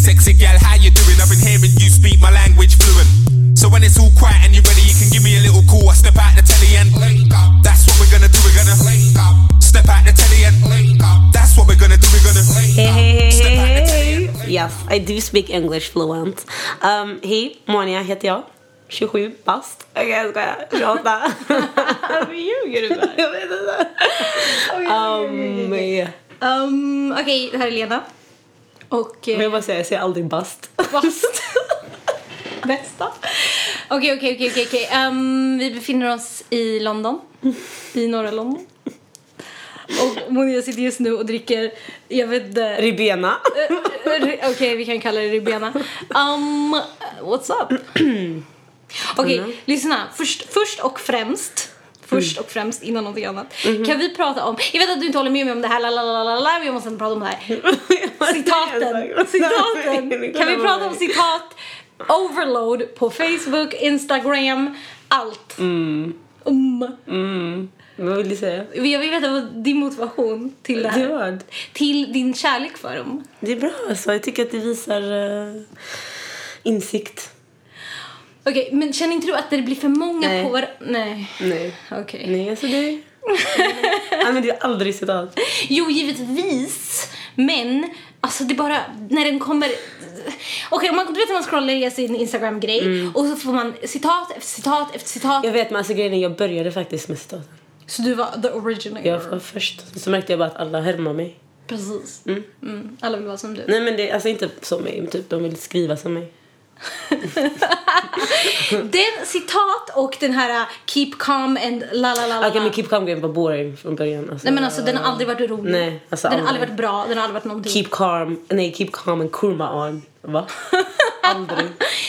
sexy gal, how you doing? I've been hearing you speak my language fluent. So when it's all quiet and you're ready, you can give me a little call. I step out the telly and that's what we're gonna do. We're gonna step out the telly and that's what we're gonna do. We're gonna Hey, hey, step out the hey, telly hey. and Yes, I do speak English fluent. Um, hej, Monia heter jag. 27 bast. Okej, jag skojar. 28. Varför ljuger du för? jag vet inte. Um, yeah. Um, Okej, det här är Lena. Och... Men Eh, jag bara säga, jag säger aldrig bast. bast. Bästa. Okej, okej, okej, okej, okej. Ehm, Vi befinner oss i London. I norra London. Och Monia sitter just nu och dricker, jag vet inte... Ribena. Eh, eh, Okej, vi kan kalla det Ribena. Um, what's up? Okej, lyssna. Först, först och främst Först och främst innan någonting annat. Kan vi prata om, jag vet att du inte håller med mig om det här, lalalala, vi måste prata om det här. Citaten, citaten. Kan vi prata om citat, overload på Facebook, Instagram, allt. Um. Vad vill du säga? Jag vill veta vad din motivation till det Det här. var Till din kärlek för dem. Det är bra alltså. Jag tycker att det visar eh, insikt. Okej, men känner inte du att det blir för många Nej. på var... Nej. Nej. Okej. Nej, alltså det... Jag använder aldrig citat. Jo, givetvis. Men alltså det är bara när den kommer... Okej, man, du vet när man scrollar i sin Instagram-grej och så får man citat efter citat efter citat. Jag vet men alltså grejen är, jag började faktiskt med citaten. Så du var the originator. Jag var först. Så märkte jag bara att alla härmar mig. Precis. Mm. Alla vill vara som du. Nej men det är alltså inte som mig, men typ de vill skriva som mig. Den citat och den här uh, keep calm and la la la. Okej men Keep Calm grejen var boring från början. Alltså, Nej men alltså den har aldrig varit rolig. Nej, alltså den har aldrig aldrig. varit bra, den har aldrig varit någonting. Keep Calm, nej Keep Calm and Kurma on. Va? aldrig.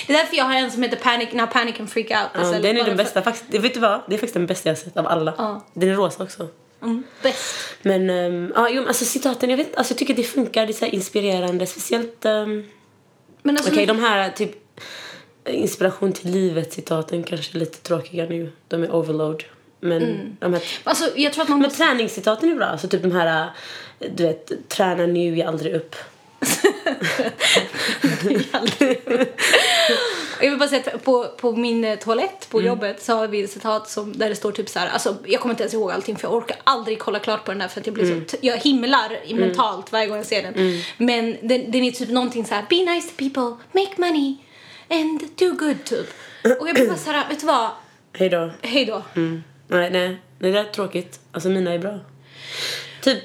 Det är därför jag har en som heter Panic, Now Panic and Freak Out. Ja, istället. den är den för- bästa faktiskt. Det- Vet du vad? Det är faktiskt den bästa jag sett av alla. Ja. Den är rosa också. Mm, bäst. Men um, ja, jo, alltså citaten, jag vet alltså jag tycker det funkar, det är så inspirerande. Speciellt, um, Men alltså, okej de här typ inspiration till livet citaten kanske är lite tråkiga nu. De är overload. Men Mm. de här alltså jag tror att man men måste... träningscitaten är bra. Alltså typ de här, du vet, träna nu, ge aldrig upp. Jag vill bara säga att på, på min eh, toalett på jobbet så har vi ett citat som, där det står typ så här, alltså jag kommer inte ens ihåg allting för jag orkar aldrig kolla klart på den här för att jag blir så, t- jag himlar i mentalt varje gång jag ser den. Men den, den är typ någonting så här, be nice to people, make money and do good typ. Och jag blir bara så här, vet du vad, Hej då. hej då. Mm. Nej, nej, det där är tråkigt. Alltså mina är bra. Typ,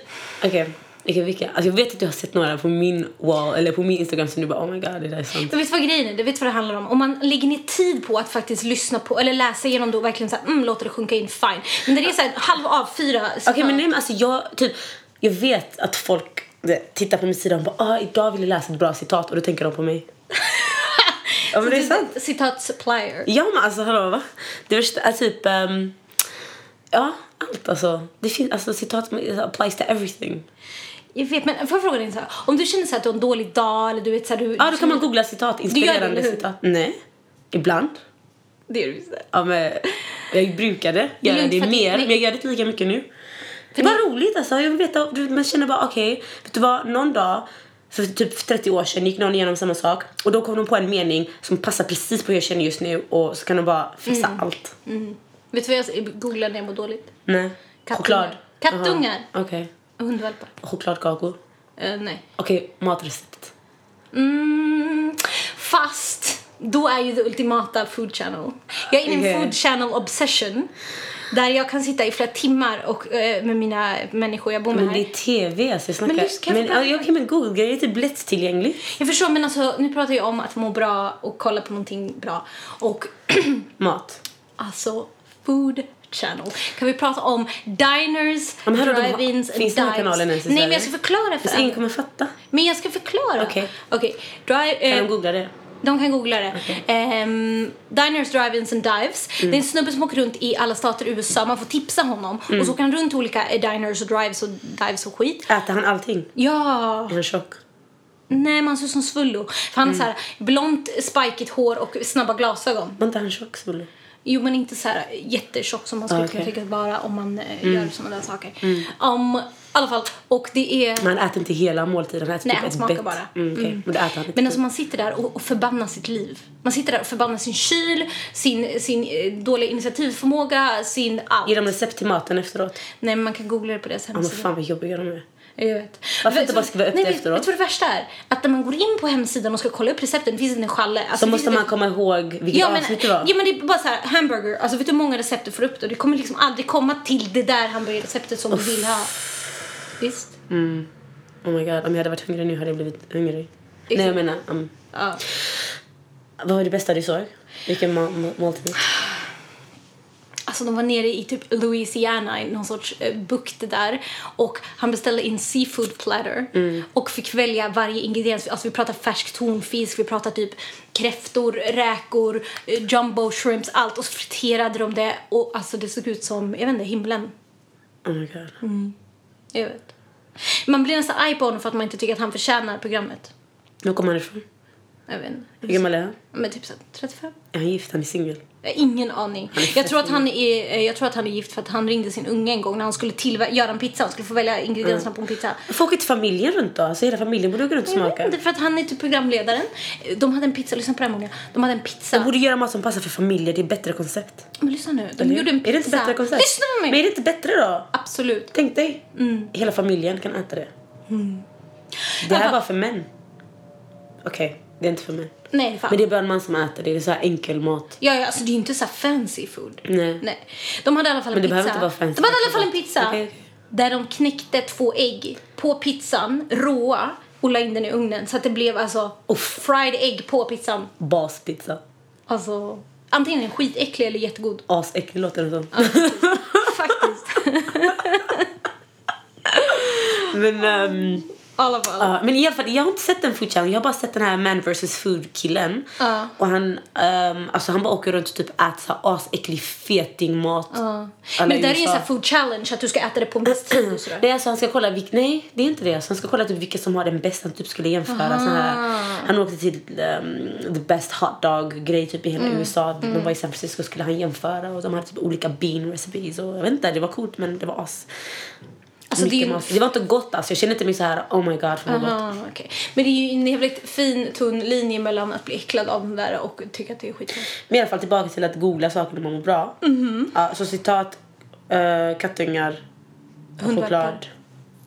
okej. Okej, vilka? Alltså jag vet att jag har sett några på min wall, eller på min Instagram som du bara oh my god, det där är sant. Du vet vad grejen är? Du vet vad det handlar om? Om man lägger ner tid på att faktiskt lyssna på eller läsa igenom det och verkligen så här, mm, låter det sjunka in, fine. Men när det är så här halv av fyra Okej men nej men alltså jag, typ, jag vet att folk det, tittar på min sida och bara ah, idag vill jag läsa ett bra citat och då tänker de på mig. ja men det är sant. Citat supplier. Ja men alltså hallå va? Det är typ, ehm, ja allt alltså. Det finns, alltså citat applies to everything. Jag vet, men får jag fråga dig så här, om du känner så att du har en dålig dag eller du vet så här, du... Ja då kan man googla citat, inspirerande hur? citat. Nej. Ibland. Det är du visst. Ja, men jag brukade Det är göra det för att- mer, nej. men jag gör det inte lika mycket nu. Det var roligt alltså. Jag vet, att- du vet, man känner bara okej, vet du vad, någon dag för typ 30 år sedan gick någon igenom samma sak och då kom de på en mening som passar precis på hur jag känner just nu och så kan de bara fixa Mm. allt. Vet du vad jag googlade när jag mår dåligt? Nej. Kattungar. Choklad. Kattungar. Okej. Hundvalpar. Chokladkakor. Eh, nej. Okej, matrecept. Mm, fast då är ju det ultimata food channel. Jag är inne i en food channel obsession. Där jag kan sitta i flera timmar och, eh, med mina människor jag bor med Men det är tv alltså jag snackar. Men jag men, ja, okej men Google är typ lättillgänglig. Jag förstår men alltså nu pratar jag om att må bra och kolla på någonting bra. Och Mat. alltså food channel. Kan vi prata om diners, Ja, drive-ins and finns den dives? kanalen ens i Nej men jag ska förklara för ingen kommer fatta. Men jag ska förklara. Okej. Okej. Drive, Kan eh, de googla det? De kan googla det. Ehm, diners, drive-ins and dives. Mm. Det är en snubbe som åker runt i alla stater i USA. Man får tipsa honom. Mm. Och så åker han runt till olika eh, diners och drives och dives och skit. Äter han allting? Ja, Är han tjock? nej men han ser ut som Svullo. För han har Mm. så här blont, spikigt hår och snabba glasögon. Var inte han tjock Svullo? Jo, men inte så här jättetjock som man skulle Ah, kunna tycka bara om man eh, gör sådana där saker. Um, I alla fall, och det är... Man äter inte hela måltiden, han äter Nej, typ han smakar bett. bara. Mm, okej. Men det äter han. Men alltså man sitter där och, och förbannar sitt liv. Man sitter där och förbannar sin kyl, sin, sin eh, dåliga initiativförmåga, sin allt. Ger de recept till maten efteråt? Nej, men man kan googla det på deras Ja men hemsida. fan vad jobbiga de är. Jag vet. Varför inte bara skriva upp nej, det efteråt? Vet du vad det värsta är? Att när man går in på hemsidan och ska kolla upp recepten, det finns en challe. Alltså, Så det måste man ett- komma ihåg vilket Ja men, avsnitt det var. ja men det är bara så här, hamburger, alltså vet du hur många recept du får upp då? Det kommer liksom aldrig komma till det där hamburgerreceptet som du vill ha. Visst? Oh my god, om jag hade varit hungrig nu hade jag blivit hungrig. Nej jag menar, um, Ja. vad var det bästa du såg? Vilken måltid? Alltså de var nere i typ Louisiana i någon sorts eh, bukt där och han beställde in seafood platter och fick välja varje ingrediens. Alltså vi pratar färsk tonfisk, vi pratar typ kräftor, räkor, eh, jumbo shrimps, allt och så friterade de det och alltså det såg ut som, jag vet inte, himlen. Oh my god. Jag vet. Man blir nästan arg på honom för att man inte tycker att han förtjänar programmet. Var kommer han ifrån? Jag vet inte. Hur gammal är han? Men typ så här 35? Är han gift? Han är singel? Jag har ingen aning. Jag tror, att han är, eh, jag tror att han är gift för att han ringde sin unge en gång när han skulle tillver- göra en pizza. Han skulle få välja ingredienserna på en pizza. Varför åker inte familjen runt då? Alltså hela familjen borde gå runt och Jag vet smaka. inte, för att han är typ programledaren. De hade en pizza, lyssna på det här. De hade en De pizza. borde göra mat som passar för familjer, det är bättre koncept. Men lyssna nu, de Eller? gjorde en pizza. Är det inte bättre koncept? Lyssna på Men mig! är det inte bättre då? Absolut. Tänk dig, Mm. hela familjen kan äta det. Det här var för män. Okej, det är inte för män. Nej, fan. Men det är bara en man som äter det, det är så här enkel mat. Ja, ja, alltså det är inte så här fancy food. Nej. Nej. De hade i alla fall en Men det pizza. behöver inte vara fancy de hade i alla fall en pizza. Okej. Där de knäckte två ägg på pizzan, råa, och la in den i ugnen. Så att det blev alltså Uff. fried egg på pizzan. Baspizza. Alltså, antingen är den skitäcklig eller jättegod. Asäcklig låter det som. Faktiskt. Men, I alla fall. ja, men i alla fall, jag har inte sett den food challenge. Jag har bara sett den här man vs food killen. Ja. Och han, ehm, alltså han bara åker runt och typ äter så asäcklig fetingmat. Alla Men i där är ju en sån food challenge att du ska äta det på viss tid och sådär. Det är alltså han ska kolla vilk, nej det är inte det. Alltså, han ska kolla typ vilka som har den bästa, typ skulle jämföra sån här. Han åkte till um, the best hot dog grej typ i hela Mm. USA. De var i San Francisco skulle han jämföra och de hade typ olika bean recipes och jag vet inte, det var coolt men det var as. Alltså, det ju- det var inte gott alltså, jag kände inte mig så här oh my god för gott. Aha, okej. Men det är ju en jävligt fin tunn linje mellan att bli äcklad av den där och tycka att det är skitgott. Men i alla fall tillbaka till att googla saker när man mår bra. Mhm. Ja, så citat, uh, kattungar, choklad.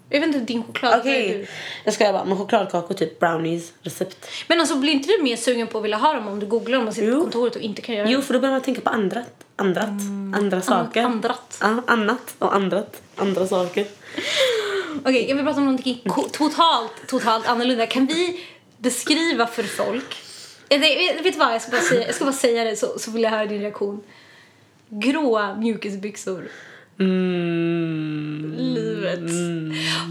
Jag vet inte din choklad. Okej, du? jag ska bara med chokladkakor typ brownies, recept. Men alltså blir inte du mer sugen på att vilja ha dem om du googlar dem och sitter på Jo. kontoret och inte kan göra Jo, för då börjar man tänka på andrat. Andrat. Andra saker. Andrat. Ja, annat och andrat. Andra saker. Okej, jag vill prata om någonting totalt, totalt annorlunda. Kan vi beskriva för folk... Eh, nej, Vet du vad? Jag ska bara säga, jag ska bara säga det så, så vill jag höra din reaktion. Gråa mjukisbyxor. Mm. Livet.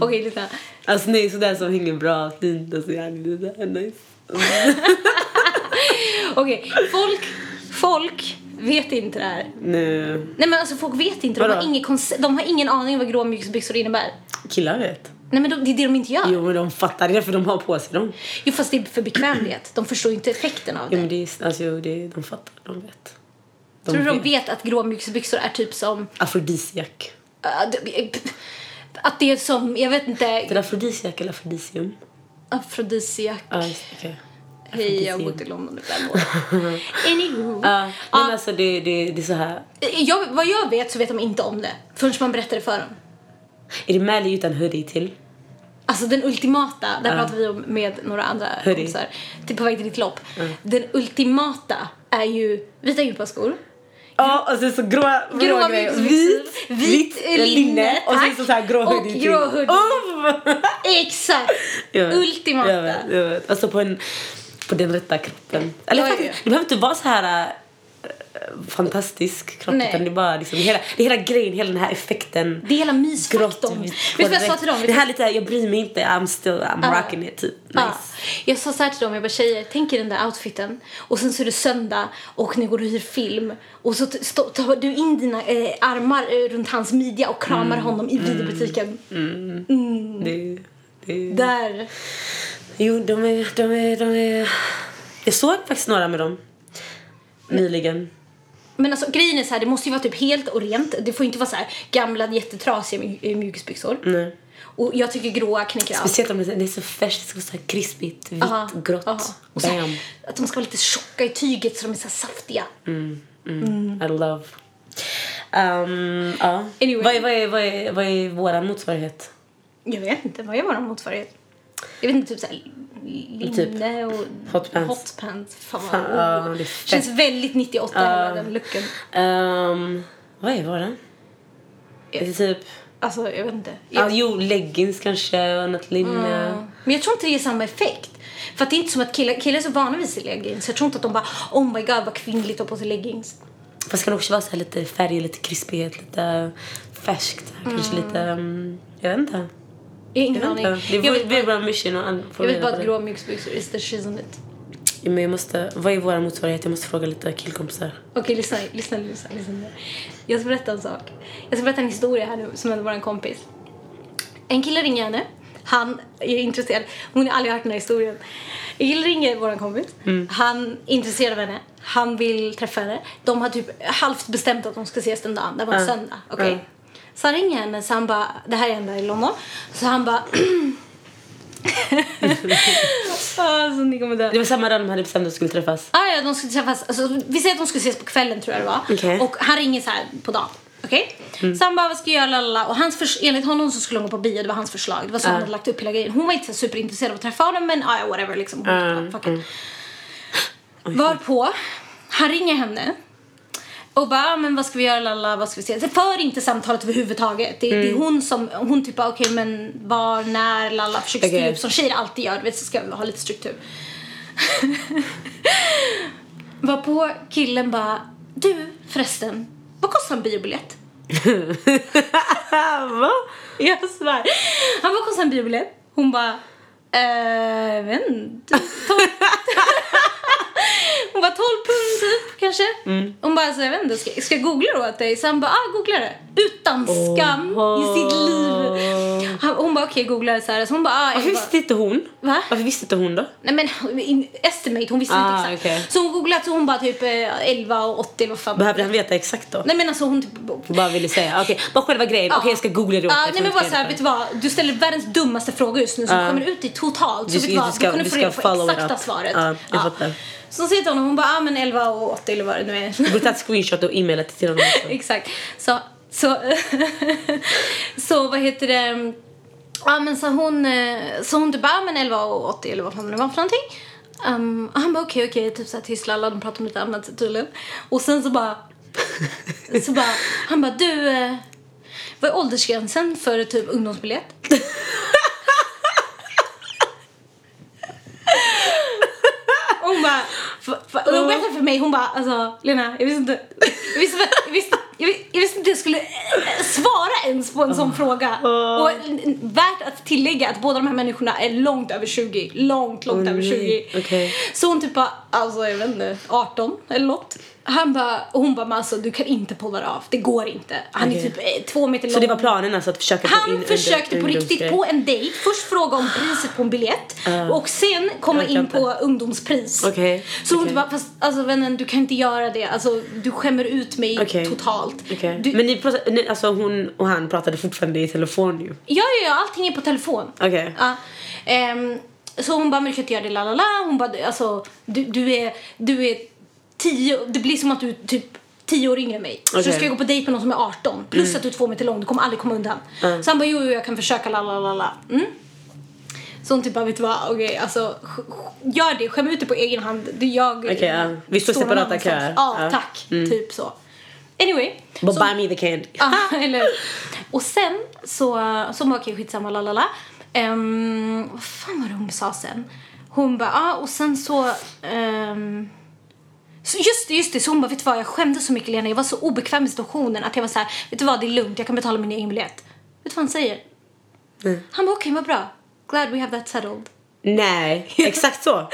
Okej, lyssna. Alltså nej, sådär som hänger bra, fint och så jävligt det där är nice. Okej, folk, folk vet inte det här. Nej. Nej men alltså folk vet inte, de har, ingen de har ingen aning vad gråa mjukisbyxor innebär. Killar vet. Nej men de, det är det de inte gör. Jo. Jo men de fattar det för de har på sig dem. fast det är för bekvämlighet. De förstår inte effekten av det. Jo men det är, alltså, jo, det de fattar, de vet. De Tror du de vet att gråa mjukisbyxor är typ som... Afrodisiak. att det är som, jag vet inte, Är det afrodisiak eller afrodisium? afrodisiak. Det, okej. Hej, jag har bott i London i fem år. Anywho. Ja, men Ja. alltså det, det, det är så här. Jag, vad jag vet så vet de inte om det förrän man berättar det för dem. Är det Mally utan hoodie till? Alltså den ultimata, där pratar vi om med några andra Hoodie. kompisar, till på väg till ditt lopp. Den ultimata är ju vita gympaskor, Ja, och sen så gråa, Gråa grejer. mjukisbyxor. Vit, Vit linne, och sen så, så här grå Och hoodie till. grå hoodie. Oh! Exakt! Jag vet, Ultimata. Jag vet, jag vet. Alltså på, en, på den rätta kroppen. Eller ja, faktiskt, det behöver inte vara så här äh, fantastisk kropp. Nej. Utan det är bara liksom, hela, det är hela grejen, hela den här effekten. Det är hela mysfaktorn. Vet du vad jag sa till dem? Det här lite, jag bryr mig inte, I'm still, I'm Ja. rocking it typ. Nice. Ja. Jag sa så här till dem, jag bara tjejer, tänk er den där outfiten och sen så är det söndag och ni går och hyr film och så tar du in dina eh, armar eh, runt hans midja och kramar Mm. honom i videobutiken. Det, det, Där. Jo, de är, de är, de är... Jag såg faktiskt några med dem. Nyligen. Men alltså grejen är så här, det måste ju vara typ helt och rent. Det får inte vara så här gamla jättetrasiga mj- mjukisbyxor. Nej. Och jag tycker gråa knäcker allt. Speciellt om det är- det är så färskt, det ska vara så här krispigt, vitt, Aha, grått. aha. Och så här, Bam. att de ska vara lite tjocka i tyget så de är så här saftiga. I love. Um, ja. Anyway. Vad är, vad är, vad är, vad är våran motsvarighet? Jag vet inte, vad är vår motsvarighet? Jag vet inte, typ såhär linne Typ och hotpants. hotpants. Fan, Fan, vad oh. det är. Känns väldigt 98 hela den looken. Um, vad är våran? Är det typ... Alltså jag vet inte. Ja, Jag, jo, leggings kanske och något linne. Men jag tror inte det ger samma effekt. För att det är inte som att killar, killar är så vana vid sig leggings. Jag tror inte att de bara oh my god vad kvinnligt att ha på sig leggings. Fast kan det också vara så här lite färg, lite krispighet, lite färskt. Kanske lite... Um, jag vet inte. Ingen aning. Det vet bli mission och jag vet bara att grå mjukisbyxor is the shiz on it. Ja, men jag måste... Vad är vår motsvarighet? Jag måste fråga lite killkompisar. Okej, lyssna, lyssna, lyssna, lyssna. Jag ska berätta en sak. Jag ska berätta en historia här nu som hände vår kompis. En kille ringer henne. Han är intresserad. Hon har aldrig hört den här historien. En kille ringer vår kompis. Han är intresserad av henne. Han vill träffa henne. De har typ halvt bestämt att de ska ses den dagen. Det var en Ja. söndag. Okej. Ja. Så han ringer henne så han bara, det här är ända i London. Så han bara alltså, ni kommer dö. Det var samma dag de hade bestämt att de skulle träffas. Ah, ja, de skulle träffas. Alltså, vi säger att de skulle ses på kvällen tror jag det var. Okej. Och han ringer så här på dagen. Okej? Så han bara, vad ska jag göra? Lalala. Och hans förs- enligt honom så skulle hon gå på bio, det var hans förslag. Det var så han hade lagt upp hela grejen. Hon var inte så superintresserad av att träffa honom men ah, ja, whatever liksom. Hon Mm, bara, fuck it. Varpå, han ringer henne. Och bara, ah, men vad ska vi göra lalla, vad ska vi se? Det för inte samtalet överhuvudtaget. Det, det är hon som, hon typ okej men var, när, lalla, försöker styra Okej. upp som tjejer alltid gör. Du vet så ska vi ha lite struktur. Varpå killen bara, du förresten, vad kostar en biobiljett? Va? Jag svär. Han bara, kostar en biobiljett? Hon bara, eh, jag vet inte. Hon bara 12 pund typ kanske. Hon bara, alltså, jag vet inte, ska, ska jag googla då åt dig? Så han bara, ah googla det. Utan skam i sitt liv. Hon bara, okej googla det så här. Så hon bara, ah, Varför visste inte hon? Va? Varför visste inte hon då? Nej men in, estimate, hon visste Ah, inte exakt. okej. Så hon googlade så hon bara typ eh, 11 och 80 eller vad fan. Behövde han veta exakt då? Nej men alltså hon typ Hon bara ville säga, okej, bara själva grejen. Okej, jag ska googla det åt Ja, dig, nej men bara såhär, vet du vad? Du ställer världens dummaste fråga just nu som kommer ut i totalt. Så Du- vet du du vad? ska- du kunde du få reda på exakta svaret. Ja, jag fattar. Så säger till honom, hon bara, ah, men 11 och 80 eller vad det nu är. Du borde ta ett screenshot och e-maila till honom också. Exakt. Så, så, så vad heter det? Ja men så hon, eh, så hon typ bara, ah, men 11 och 80 eller vad fan det var för någonting. Um, och han bara okej okej, typ såhär lalla, de pratar om lite annat tydligen. Och sen så bara, så bara, han bara du, eh, vad är åldersgränsen för typ ungdomsbiljett? Och hon bara, f- f- och hon berättade för mig, hon bara alltså Lena, jag visste inte, jag visste, jag visste, jag visste, jag visste inte jag skulle eh, svara ens på en sån fråga. Och n- värt att tillägga att båda de här människorna är långt över 20, långt, långt Åh, över nej. 20. Okej. Så hon typ bara, alltså jag vet inte, 18 eller något. Han bara, och hon bara, men alltså du kan inte pulla det av, det går inte. Han är Okej. typ eh, två meter lång. Så det var planen alltså att försöka få in Han under- försökte på riktigt på en dejt först fråga om priset på en biljett och sen komma in på ungdomspris. Okej, Så hon bara, fast alltså vännen du kan inte göra det, alltså du skämmer ut mig Okej. totalt. Du, Men ni, pratade- ni, alltså hon och han pratade fortfarande i telefon ju. Ja, ja, ja, allting är på telefon. Okej. Ja. Ehm, så hon bara, men du kan inte göra det, la la la. Hon bara, alltså du, du är, du är tio, det blir som att du typ tio år yngre än mig. Så Okej. du ska gå på dejt med någon som är 18. Plus att du är två meter lång, du kommer aldrig komma undan. Så han bara, jo, jo jag kan försöka, la la la la. Mm. Så hon typ bara, vet du vad, okej alltså sk- sk- gör det, skäm ut det på egen hand. Jag Okej, ja. Vi står separata köer. Ja, Ja. Mm. tack. Typ så. Anyway. But så- buy me the candy. Ja, eller Och sen så, så bara okej skitsamma lalala. Um, vad fan var det hon sa sen? Hon bara, ja och sen så, ehm, så just det, just det, så hon bara, vet du vad jag skämdes så mycket Lena, jag var så obekväm i situationen att jag var så här, vet du vad det är lugnt, jag kan betala min egen biljett. Vet du vad han säger? Nej. Han bara, okej vad bra, glad we have that settled. Nej, exakt så.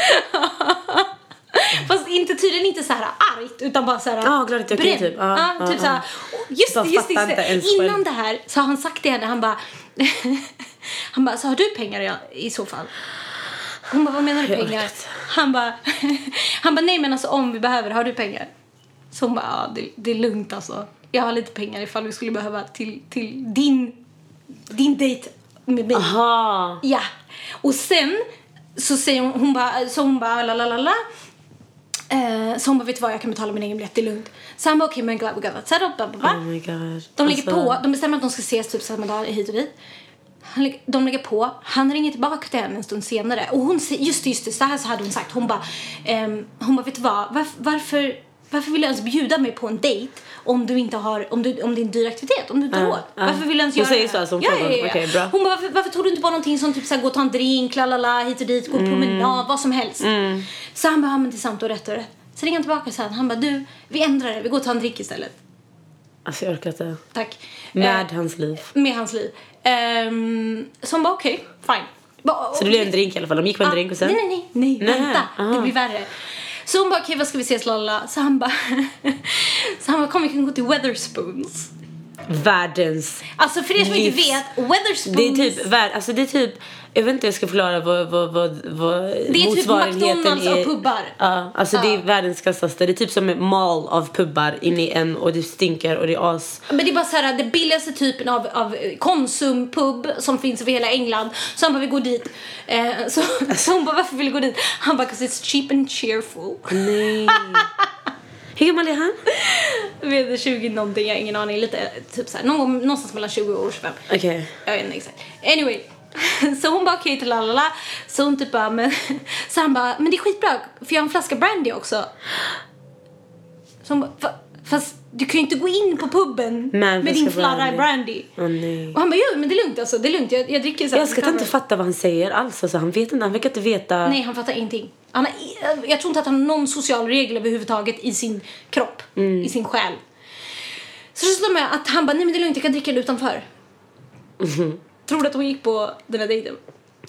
Fast inte, tydligen inte så här argt utan bara så här Ja, glad att jag typ. Ja, Ja, ja, typ ja. så här. Just det, just det. Innan det här så har han sagt till henne, han bara Han bara, så har du pengar i så fall? Hon bara, vad menar du pengar? Han bara, han bara, nej men alltså om vi behöver, har du pengar? Så hon bara, ja det, det är lugnt alltså. Jag har lite pengar ifall vi skulle behöva till, till din, din dejt med mig. Aha. Ja. Och sen så säger hon, hon bara, så hon bara la la la la. Eh, så hon bara, vet du vad, jag kan betala min egen biljett, det är lugnt. Så han bara, okej men glad got that set up, bla bla bla. Oh my god. De Alltså, på, de bestämmer att de ska ses typ samma dag hit och dit. De lägger på, han ringer tillbaka till henne en stund senare och hon säger, just det, just det, så här så hade hon sagt. Hon bara, ehm, hon bara, vet du vad, varför, varför, varför vill du ens bjuda mig på en dejt om du inte har, om, du, om det är en dyr aktivitet, om du inte har Ja, råd? ja. Varför vill du ens Hon göra säger det? så här som ja, frågan. ja, ja. Okej, bra. Hon bara, varför, varför tog du inte bara någonting som typ så här, gå och ta en drink, la la la, hit och dit, gå Mm. på promenad, vad som helst. Så han bara, ja men det är sant och rätt och rätt. Så ringer han tillbaka sen, han bara, du, vi ändrar det, vi går och tar en drink istället. Alltså jag orkar inte. Tack. Med Eh, hans liv. med hans liv. Um, hon bara okej, fine. Ba- Så det blev en drink i alla fall. De gick på en Ah, drink och sen? Nej, nej, nej, nej, vänta. aha. Det blir värre. Så hon bara okej, vad ska vi ses lalla? Så han bara, så han bara kom vi kan gå till Weatherspoons. Världens... Alltså för er som inte vet, Weatherspoons. Det är typ alltså det är typ, jag vet inte hur jag ska förklara vad, vad, vad, vad Det är typ McDonalds är. av pubbar. Ja, alltså det är Ja. världens kassaste. Det är typ som en mall av pubbar inne i en och det stinker och det är as. Men det är bara så här, det billigaste typen av, av konsumpub som finns över hela England. Så han bara, vi går dit. Eh, så, så hon bara, varför vill du gå dit? Han bara, 'cause it's cheap and cheerful. Nej. Hur gammal är han? Vet inte, 20 någonting, jag har ingen aning. Lite, typ så här, någon någonstans mellan 20 och 25. Okej. Jag vet inte exakt. Anyway. Så hon bara okej till lalala. Så hon typ bara men. Så han bara men det är skitbra för jag har en flaska brandy också. Så hon bara "Va? fast du kan ju inte gå in på puben Med med din flarra brandy." brandy. Nej. Och han bara jo men det är lugnt alltså det är lugnt jag, jag dricker så här Jag ska inte cover." fatta vad han säger alls. Alltså, han vet inte, han verkar inte veta. Nej han fattar ingenting. Han har, i- jag tror inte att han har någon social regel överhuvudtaget i sin kropp, Mm. i sin själ. Så det slår mig att han bara, nej men det är lugnt jag kan dricka det utanför. Tror du att hon gick på den här dejten?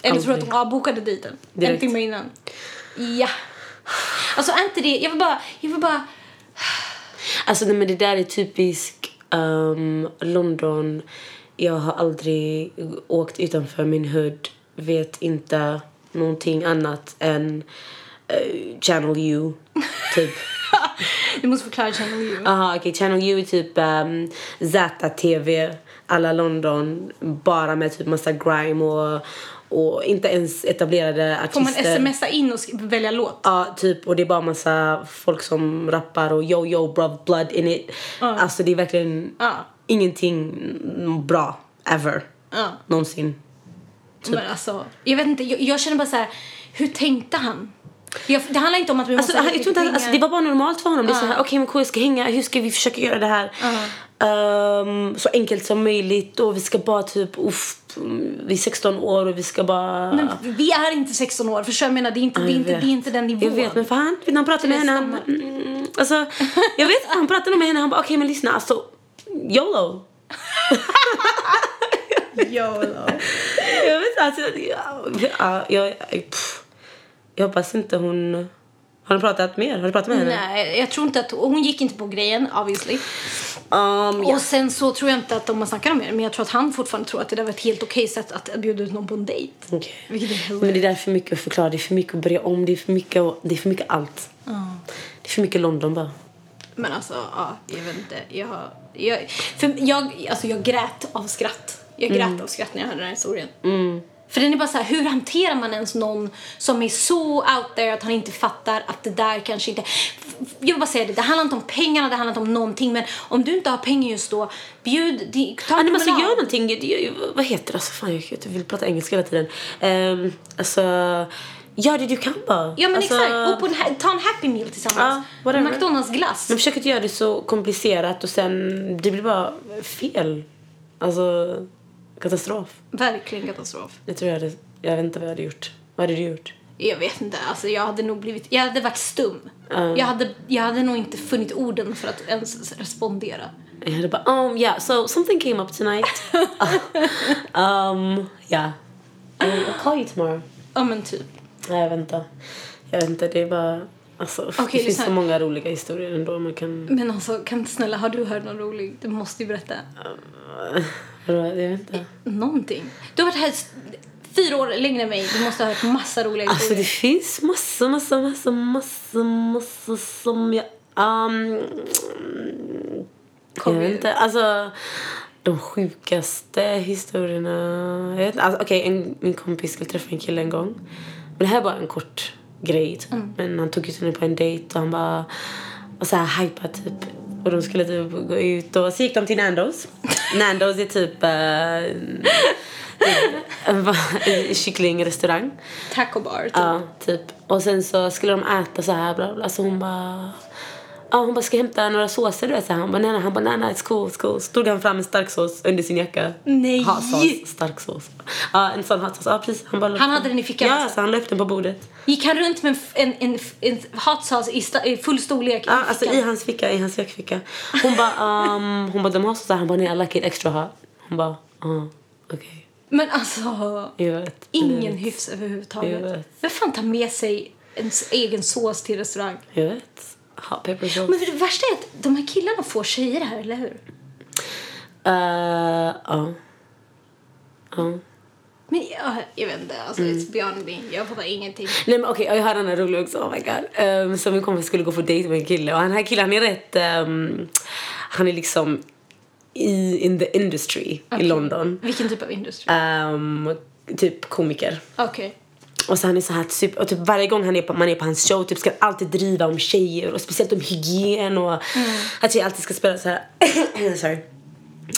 Eller tror du att hon avbokade dejten? En Direkt. timme innan? Ja. Alltså är inte det, jag vill bara, jag vill bara, Alltså nej, men det där är typisk ehm, London. Jag har aldrig åkt utanför min hood. Vet inte någonting annat än eh, Channel U. Typ. du måste förklara Channel U. Aha, okej. Channel U är typ um, ZTV, alla London. Bara med typ massa grime och, och inte ens etablerade artister. Får man smsa in och välja låt? Ja, typ. Och det är bara massa folk som rappar och yo yo bruv blood in it. Alltså det är verkligen Ja. ingenting bra ever. Ja. Någonsin. Typ. Men alltså, jag vet inte, jag, jag känner bara så här, hur tänkte han? Jag, det handlar inte om att vi Alltså, måste han, jag tror inte, att- alltså, det var bara normalt för honom. Det är så här, okej men cool, jag ska hänga, hur ska vi försöka göra det här? Ehm, så enkelt som möjligt. Och vi ska bara typ, uff, vi är 16 år och vi ska bara... Men vi är inte 16 år, för jag menar? Det är inte, det är jag inte, det är inte den nivån. Jag vet, men för han, när han pratade med henne, han bara, mm, alltså, jag vet, han pratade med henne, han bara, okej men lyssna, alltså, YOLO. YOLO. Jag vet alltså, ja, ja, jag, pff, jag hoppas inte hon, har du pratat mer? Har du pratat med henne? Nej, jag tror inte att hon gick inte på grejen obviously. Um, ja. Och sen så tror jag inte att de har snackat om det men jag tror att han fortfarande tror att det där var ett helt okej sätt att bjuda ut någon på en dejt. Är helt Men det där är för mycket att förklara, det är för mycket att börja om, det är för mycket, det är för mycket allt. Det är för mycket London bara. Men alltså, ja, jag vet inte. Jag, jag, för jag, alltså jag grät av skratt. Jag grät av skratt när jag hörde den här historien. För den är bara så här, hur hanterar man ens någon som är så out there att han inte fattar att det där kanske inte... Jag vill bara säga det, det handlar inte om pengarna, det handlar inte om någonting. Men om du inte har pengar just då, bjud... Ta Ah, en nej, men alltså, promenad. gör någonting. Det- Vad heter det? Alltså, fan, jag, vill prata engelska hela tiden. Um, alltså, gör det du kan bara. Ja men alltså, exakt, gå på en, ta en happy meal tillsammans. Whatever. McDonalds glass. Men försök inte göra det så komplicerat och sen, det blir bara fel. Alltså, katastrof. Verkligen katastrof. Jag tror jag hade, jag vet inte vad jag hade gjort. Vad hade du gjort? Jag vet inte, alltså jag hade nog blivit, jag hade varit stum. Ja. Jag, hade, jag hade nog inte funnit orden för att ens respondera. Jag hade bara, um, yeah, so something came up tonight. um, yeah. I'll, call you tomorrow. Ja men typ. Nej, jag vet inte. Jag vet inte, det är bara... Alltså, det Okej, finns så många roliga historier ändå man kan... Men alltså kan snälla, har du hört någon rolig? Du måste ju berätta. Vadå, Jag vet inte. Någonting. Du har varit här fyra år längre än mig. Du måste ha hört massa roliga Alltså det historier. finns massa, massa, massa, massa, massa som jag Um, Kom jag vet inte. Alltså, de sjukaste historierna. Jag vet. Alltså, Okej, en min kompis skulle träffa en kille en gång. Men det här är bara en kort grej. Typ. Men han tog ut henne på en dejt och han bara var så här hypad typ. Och de skulle typ gå ut och så gick de till Nandos. Nandos är typ en kycklingrestaurang. Taco bar typ. Ja, typ. Och sen så skulle de äta så här bla bla. Så hon bara... Ja, hon bara ska hämta några såser du vet. Så. Han bara nej, nej. Han bara nej, nej, it's cool, it's cool. Så tog han fram en stark sås under sin jacka. Nej. Hot sauce, stark sås. Ja, en sån sauce. Ja, precis. Han, bara Han hade den i fickan Ja, alltså? så han la upp den på bordet. Gick han runt med en, en, en, en sauce i, i full storlek Ja, i alltså fickan? i hans ficka, i hans jackficka. Hon bara, um, hon bara, de har så här. Han bara, nej, I like it extra hot. Hon bara, ja, okej. Men alltså, vet. ingen hyfs överhuvudtaget. Vem fan tar med sig en egen sås till restaurang? Jag vet. Hot pepper sauce. Men det värsta är att de här killarna får tjejer här, eller hur? Uh, ja. Ja. Men jag, jag vet inte, alltså Mm. it's beyond me. Jag fattar ingenting. Nej men okej, jag har en rolig också. Oh my god. Um, så min kompis skulle gå på dejt med en kille och den här killen han är rätt, ehm, han är liksom i in the industry i Okej. London. Vilken typ av industri? Ehm, typ komiker. Okej. Och så han är så här typ, och typ varje gång han är på, man är på hans show typ ska han alltid driva om tjejer och speciellt om hygien och att tjejer alltid ska spela så här sorry.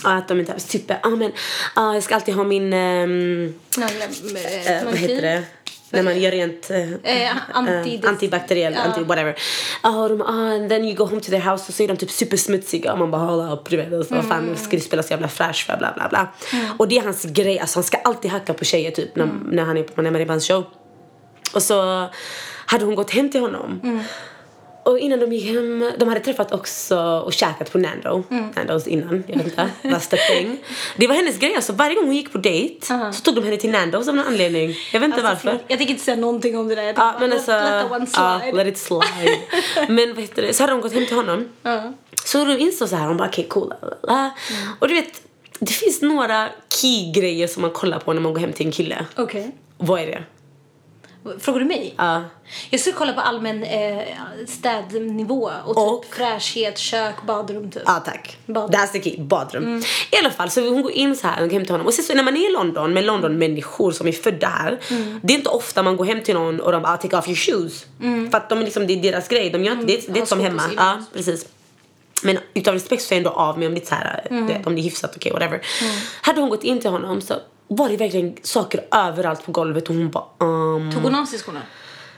Ja, att de inte typ, ja men, ja, jag ska alltid ha min, um, Naglar- eh, vad heter det? När man gör rent eh, Eh, anti- eh, antibakteriell, Ja. anti whatever. Ja, de, ah, and then you go home to their house och så är de typ supersmutsiga och man bara hålla upp, du vet. Och så, vad fan ska du spela så jävla fräsch för, bla bla bla. Och det är hans grej, alltså han ska alltid hacka på tjejer typ när, när, han är, på- hans show. Och så hade hon gått hem till honom. Och innan de gick hem, de hade träffat också och käkat på Nando. Nandos innan, jag vet inte. The thing. Det var hennes grej alltså, varje gång hon gick på dejt så tog de henne till Nandos av någon anledning. Jag vet inte Alltså, varför. Jag tänker inte säga någonting om det där. Jag Ja, tänker men alltså, let, let slide. let it slide. men vad heter det, så hade de gått hem till honom. Ja. Så de insåg så här, de bara okej cool. la, la, la. Och du vet, det finns några key-grejer som man kollar på när man går hem till en kille. Okej. Vad är det? Frågar du mig? Ja. Jag skulle kolla på allmän eh, städnivå och typ Och? fräschhet, kök, badrum typ. Ja tack. Badrum. That's the key. Badrum. I alla fall så hon går in så här och går hem till honom. Och sen så när man är i London med London-människor som är födda här. Det är inte ofta man går hem till någon och de bara "Ah, take off your shoes. För att de är liksom, det är deras grej. De gör inte, det, är- det är inte som hemma. Ja precis. Men utav respekt så är jag ändå av med om det är så här, du vet, om det är hyfsat okej whatever. Hade hon gått in till honom så var det verkligen saker överallt på golvet och hon bara um, Tog hon av sig skorna?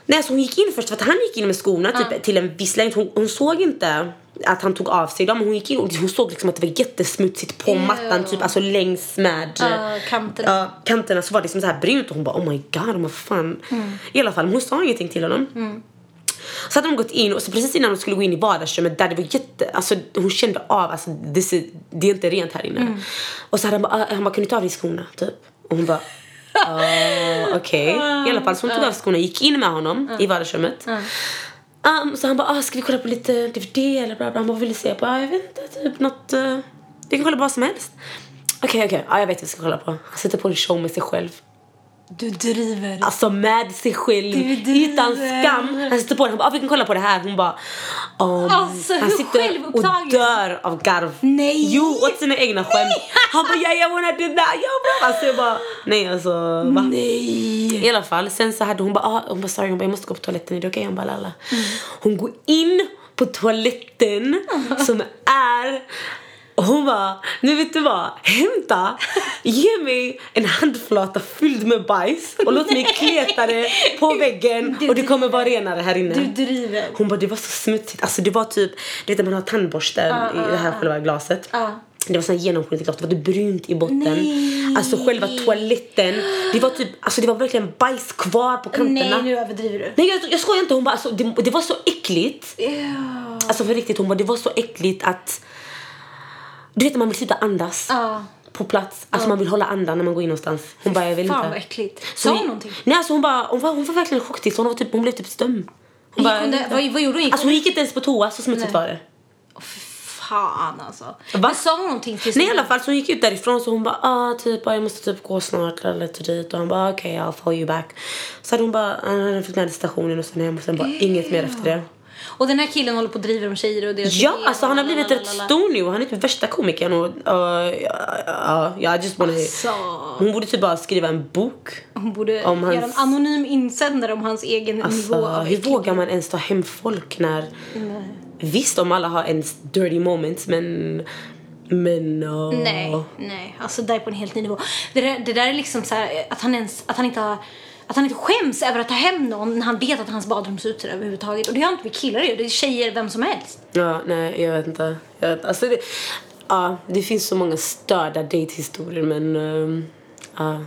Nej, alltså hon gick in först för att han gick in med skorna typ, till en viss längd. Hon, hon såg inte att han tog av sig dem. Hon gick in och hon såg liksom att det var jättesmutsigt på Ew. mattan. Typ, alltså längs med Ja, kanterna. ja, kanterna så var det liksom så här brunt och hon bara oh my god, vad fan. I alla fall, hon sa ingenting till honom. Så hade de gått in och så precis innan de skulle gå in i vardagsrummet där det var jätte, alltså hon kände av alltså this is, det är inte rent här inne. Och så hade han bara, ah, han bara kan du ta av dig skorna typ? Och hon bara ah, okej. I alla fall så hon tog av skorna och gick in med honom i vardagsrummet. Um, så han bara, ah, ska vi kolla på lite DVD eller bla bla. Han bara, vad vill du se på? Ah, jag vet inte, typ något. Uh, vi kan kolla på vad som helst. Okej, okej. Ja, jag vet vad vi ska kolla på. Han sätter på en show med sig själv. Du driver. Alltså med sig själv. Utan skam. Han sätter på den. Han bara, ah, vi kan kolla på det här. Hon bara, um, Alltså, Han sitter och dör av garv. Nej. Jo, åt sina egna skämt. Han bara, yeah, yeah, wanna do that. Jag bara, alltså jag bara, nej alltså va? Nej. I alla fall, sen så hade hon bara, ah, hon bara sorry, hon bara, jag måste gå på toaletten, är det okej? Han bara lalla. Mm. Hon går in på toaletten som är och hon bara, nu vet du vad? Hämta, ge mig en handflata fylld med bajs och låt mig kleta det på väggen och det kommer vara renare här inne. Du driver. Hon bara, det var så smutsigt. Alltså det var typ, du vet när man har tandborsten i det här själva glaset. Ja. Det var sån genomskinligt glas, det var typ brunt i botten. Nej. Alltså själva toaletten, det var typ, alltså det var verkligen bajs kvar på kanterna. Nej, nu överdriver du. Nej jag, jag skojar inte, hon bara, alltså, det, det var så äckligt. Ew. Alltså för riktigt, hon bara, det var så äckligt att du vet när man vill sluta andas Ja. på plats. Alltså man vill hålla andan när man går in någonstans. Hon bara, jag vill Fan inte. vad äckligt. Sa hon någonting? Nej alltså hon bara, hon var, hon var verkligen chocktillstånd. Hon, var typ, hon blev typ stum. Hon Gick hon där, vad, vad gjorde hon? Gick Alltså hon gick inte ens på toa, så smutsigt var det. Fy fan alltså. Va? Men sa hon någonting till Nej i alla fall så hon gick ut därifrån så hon bara ah, typ ah, jag måste typ gå snart eller till dit och han bara okej okay, I'll follow you back. Så hade hon bara han hade följt med stationen och sen hem och sen bara inget mer efter det. Och den här killen håller på att driva om tjejer och deras Ja, alltså han har och blivit rätt stor nu och han är typ värsta komikern och uh, ja, ja, I just wanna... Så Hon borde typ bara skriva en bok. hon borde Om hans- göra en anonym insändare om hans egen nivå Alltså, av hur vågar man ens ta hem folk när... Visst, om alla har ens dirty moments, men... Men... Uh, Nej, nej. Alltså det är på en helt ny nivå. Det där, det där är liksom så här, att han ens, att han inte har att han inte skäms över att ta hem någon när han vet att hans badrum ser ut sådär överhuvudtaget. Och det har inte med killar det är tjejer, vem som helst. Ja, nej, jag vet inte. Jag vet, alltså det, ja, det finns så många störda datehistorier, men... ehm, ja,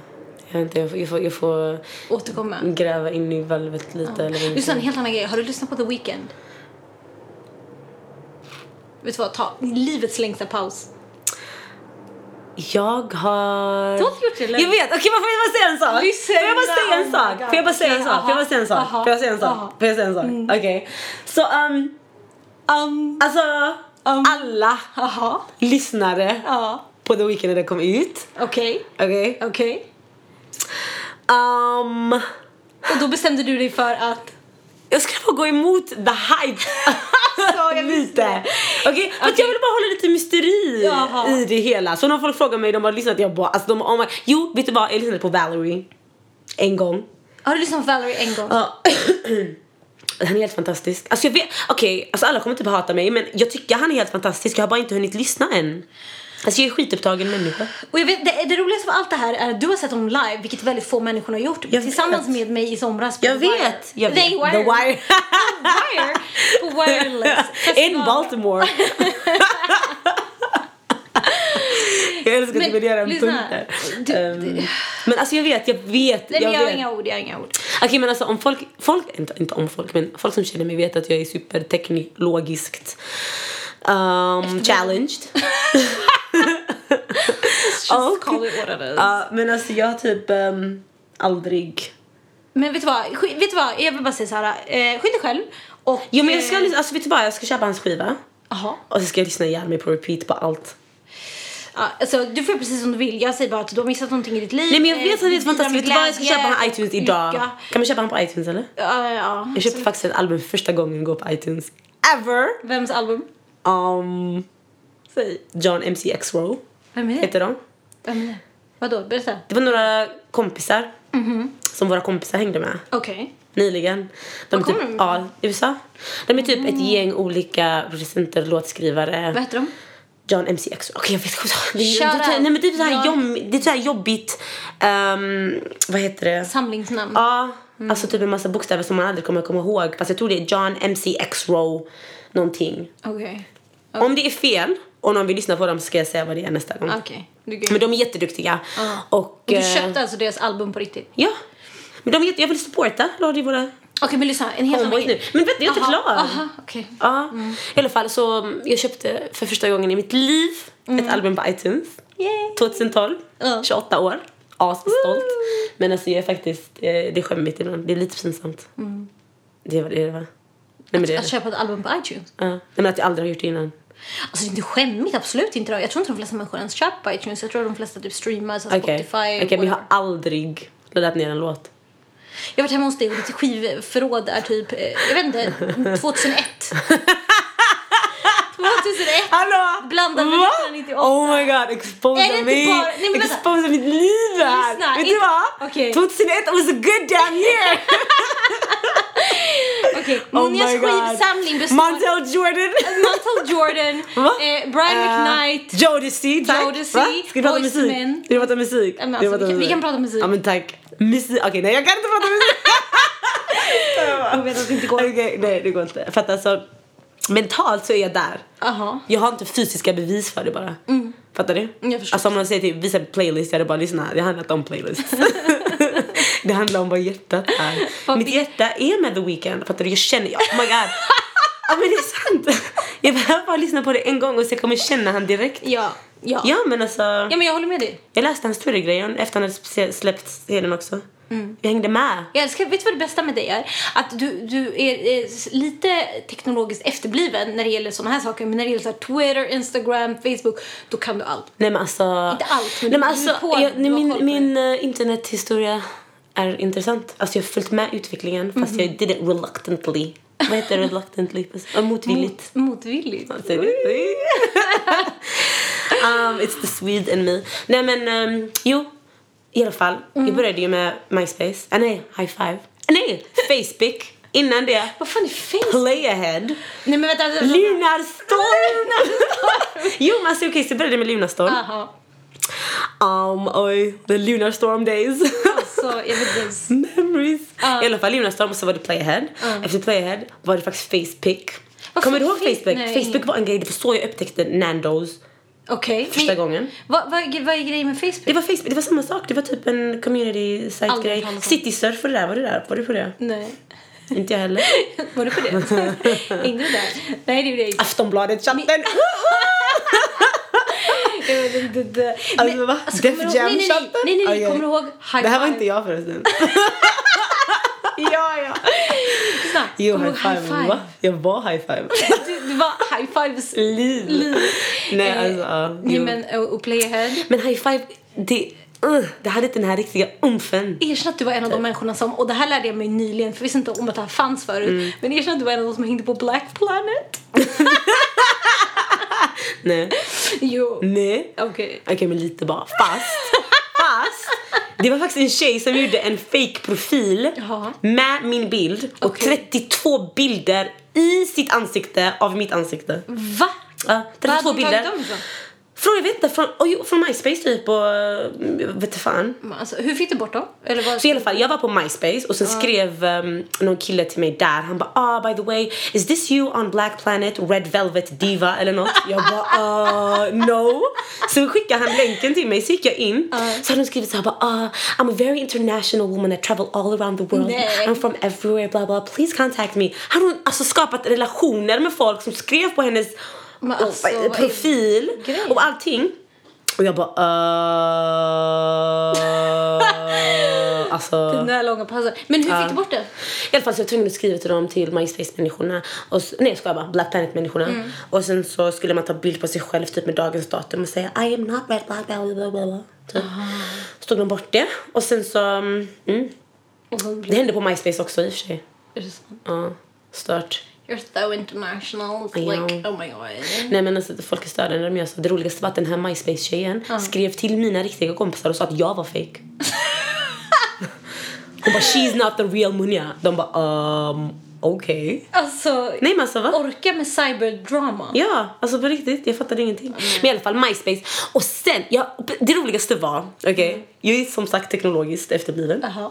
jag inte, jag får, jag får, jag får Återkomma. gräva in i valvet lite. Eller vad man Lyssna, en helt annan grej. Har du lyssnat på The Weeknd? Vet du vad? Ta livets längsta paus. Jag har... Du har gjort det, eller? Jag vet, okej okay, får jag bara säga en sak? Lyssna, Får jag bara säga en sak? Får jag bara säga en sak? Får jag bara säga en sak? aha, Får jag säga en sak? aha. Får jag säga en sak? Okej. Så um, Um, alltså Um. alla Jaha. lyssnare Ja. på The Weeknd när det kom ut. Okej. Okej? Okej. Um, Och då bestämde du dig för att... jag ska bara gå emot the hype. jag visste lite. Okej, för att jag vill bara hålla lite mysteri Jaha. i det hela. Så när folk frågar mig, de har lyssnat, jag bara, alltså de oh my, Jo, vet du vad? Jag lyssnade på Valerie. En gång. Har du lyssnat på Valerie en gång? Ja. Han är helt fantastisk. Alltså jag vet, okej, alltså alla kommer typ hata mig men jag tycker han är helt fantastisk. Jag har bara inte hunnit lyssna än. Alltså jag är skitupptagen människa. Och jag vet, det, det roligaste av allt det här är att du har sett dem live, vilket väldigt få människor har gjort. Jag tillsammans vet. med mig i somras på Jag The Wire. vet! Jag They vet. Wire. The Wire. Wire. På Wireless. In Baltimore. jag älskar att du vill göra en lyssna. punkt där. Du- Ehm, men alltså jag vet, jag vet. Nej, jag jag har vet. inga ord, jag har inga ord. Okej men alltså om folk, folk inte, inte om folk men folk som känner mig vet att jag är superteknologiskt um, challenged. Just call it what it is. Ja men alltså jag har typ um, aldrig Men vet du vad? Vet du vad? Jag vill bara säga så här. Eh, skyll dig själv. Och, Jo men jag ska, eh, alltså vet du vad, jag ska köpa hans skiva Jaha. och så ska jag lyssna ihjäl mig på repeat på allt. Ja, alltså, du får precis som du vill. Jag säger bara att du har missat någonting i ditt liv. Nej men jag vet att det är Eh, fantastiskt, vet du vad jag ska köpa han iTunes idag. lycka. Kan man köpa han på iTunes eller? Ja, ja. Jag köpte faktiskt ett album för första gången igår på iTunes. Ever! Vems album? Um, Säg. John MC X-Row Vem är det? heter de. Vem är det? Vadå? Berätta. Det var några kompisar Mhm. som våra kompisar hängde med. Okej. Nyligen. De är Var typ, kommer de Mm. ja, USA. De är typ ett gäng olika producenter, låtskrivare. Vad heter de? John MC X. Okej jag vet inte. Det, är- Shout det, nej men det är så här, John- jobb, det är så här jobbigt. ehm, vad heter det? Samlingsnamn. Ja, Mm. alltså typ en massa bokstäver som man aldrig kommer komma ihåg. Fast jag tror det är John MC X Row någonting. Okej. Om det är fel och någon vill lyssna på dem ska jag säga vad det är nästa gång. Okej. Du, Men de är jätteduktiga. Och, och du eh, köpte alltså deras album på riktigt? Ja. Men de är jätte, jag vill supporta Radio Våra Okej men lyssna, en helt annan nu. Men vet du, jag är inte klar. Aha, okej. Ja, i alla fall så mm, jag köpte för första gången i mitt liv ett album på iTunes. Yay. 2012, Ja. 28 år. Asstolt. Men alltså jag är faktiskt, eh, det är skämmigt ibland. Det är lite pinsamt. Det var det det var. Nej men det Att det. köpa ett album på iTunes? Ja. Nej men att jag aldrig har gjort det innan. Alltså det är inte skämmigt, absolut inte. Jag tror inte de flesta människor ens köper iTunes. Jag tror de flesta typ streamar, så Okej, Spotify. Okej, men jag har aldrig laddat ner en låt. Jag har varit hemma hos dig och ditt skivförråd är typ, eh, jag vet inte, 2001. 2001. Hallå! Blandad med Va? 1998. Oh my god, exposa mig! bara- nej. Exposa mitt liv här! Vet inte- du vad? okej. 2001 was a good damn year! Okej, Oh my God. skivsamling består Montel Jordan! Montel Jordan, eh, Brian Eh, McKnight. Jodeci, tack! Jodeci, Va? Ska vi prata musik? Men. Ska vi prata musik? Ja, men alltså, vi kan- vi musik? kan prata musik. Ja men tack. Musik, okej nej jag kan inte prata musik! Jag vet att det inte går. Okej, nej det går inte. För att alltså, mentalt så är jag där. Aha. Jag har inte fysiska bevis för det bara. Fattar du? Mm. Jag förstår. Alltså om man säger typ visa playlist, jag hade bara lyssna. Det handlar inte om playlist. Det handlar om vad hjärtat är. Vad Mitt hjärta är med The Weeknd. Fattar du? Jag känner, oh my god. Ja men det är sant. Jag behöver bara lyssna på det en gång och så jag kommer känna han direkt. Ja, ja. Ja men alltså. Ja, men jag håller med dig. Jag läste hans Twitter-grejen efter han hade släppt serien också. Jag hängde med. Jag älskar, vet du vad det bästa med dig är? Att du, du är, är lite teknologiskt efterbliven när det gäller såna här saker. Men när det gäller så här Twitter, Instagram, Facebook, då kan du allt. Nej men alltså. Inte allt, men nej, men du alltså på- jag, du nej, min, min uh, internethistoria är intressant. Alltså jag har följt med utvecklingen fast Mhm. jag did it reluctantly. Vad heter reluctantly? Motvilligt. Mot, motvilligt. Du? um, it's the Swede in me. Nej men, um, jo. I alla fall. Jag började ju med MySpace. Ah, nej, High Five. Ah, nej, Facebook. Innan det, Vad fan är face? Play Ahead. Nej men vänta. vänta, vänta. Lunarstorm! jo men alltså okej, så jag började med Lunarstorm. Jaha. Um, oj, the Lunarstorm days. Alltså, jag vet inte. Memories. Ja. I alla fall Lunarstorm och så var det Play Ahead. Efter Play Ahead var det faktiskt Facepick. Vad Kommer du ihåg Facebook? nej, Facebook var en grej, det var så jag upptäckte Nandos. Okej. Första men- gången. Vad, vad, vad är grejen med Facebook? Det var Facebook, det var samma sak. Det var typ en community site grej. Citysurf var det där, var det där? Var du på det? Nej. Inte jag heller. Var du på det? Hängde du där? Nej, det gjorde jag inte. Aftonbladet-chatten! Jag vet inte, det- Alltså, Men, va? alltså, Def Jam-chatten? nej, nej, nej, Okej. kommer du ihåg High Det här var inte jag förresten. Ja, ja. Lyssna, Jo, high ihåg five. Va? Jag var high five. Du, du var high fives Liv. liv. Nej, Eh, alltså, ja, Nej, men och, och Playahead. Men high five, det, uh, det hade inte den här riktiga umfen. Erkänn att du var en av de människorna som, och det här lärde jag mig nyligen för jag visste inte om att det här fanns förut. Mm. Men erkänn att du var en av de som hängde på Black Planet. Nej. Jo. Nej. Okej. Okej, men lite bara. Fast, fast. Det var faktiskt en tjej som gjorde en fake profil Jaha. med min bild och Okej. 32 bilder i sitt ansikte av mitt ansikte. Va? Ja, Var hade 32 hon tagit bilder. dem? Från, jag vet inte, från, oh, från MySpace typ och eh, vet fan. Alltså, hur fick du bort dem? Eller vad? Så i alla fall, jag var på MySpace och sen skrev um, någon kille till mig där. Han bara ah by the way, is this you on Black Planet Red Velvet Diva eller något? Jag bara uh, no. Så skickade han länken till mig så gick jag in. Så hade hon skrivit så här bara ah I'm a very international woman I travel all around the world. Nej. I'm from everywhere blah blah please contact me. Hade hon alltså skapat relationer med folk som skrev på hennes Och, alltså, är profil och allting. Och jag bara uh, alltså Den där långa pausen. Men hur fick du bort det? i alla fall så var jag tvungen att skriva till dem till MySpace-människorna. Och nej jag skojar bara, Black Planet-människorna. Mm. Och sen så skulle man ta bild på sig själv typ med dagens datum och säga I am not red black blah blah blah. Typ. Så tog de bort det. Och sen så, mm, Och det hände på MySpace också i och för sig. Är det sant? Ja, stört. You're so international. It's like, oh my god. Nej men alltså folk är större när de gör så. Det roligaste var att den här MySpace-tjejen skrev till mina riktiga kompisar och sa att jag var fake. Hon bara she's not the real Munya. De bara um, okej. Alltså, Nej men alltså va? orka med cyberdrama. Ja, alltså på riktigt. Jag fattade ingenting. Men i alla fall MySpace. Och sen, ja, det roligaste var, okej, jag är som sagt teknologiskt efterbliven. Jaha.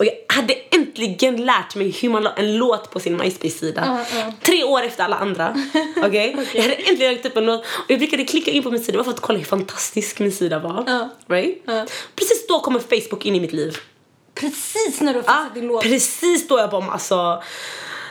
Och jag hade äntligen lärt mig hur man la en låt på sin MySpace-sida. Ja, ja. Tre år efter alla andra. Okej? Jag hade äntligen lagt upp en låt. Och jag brukade klicka in på min sida bara för att kolla hur fantastisk min sida var. Ja. Right? Precis då kommer Facebook in i mitt liv. Precis när du har Ah, fixat din låt. precis då jag bara alltså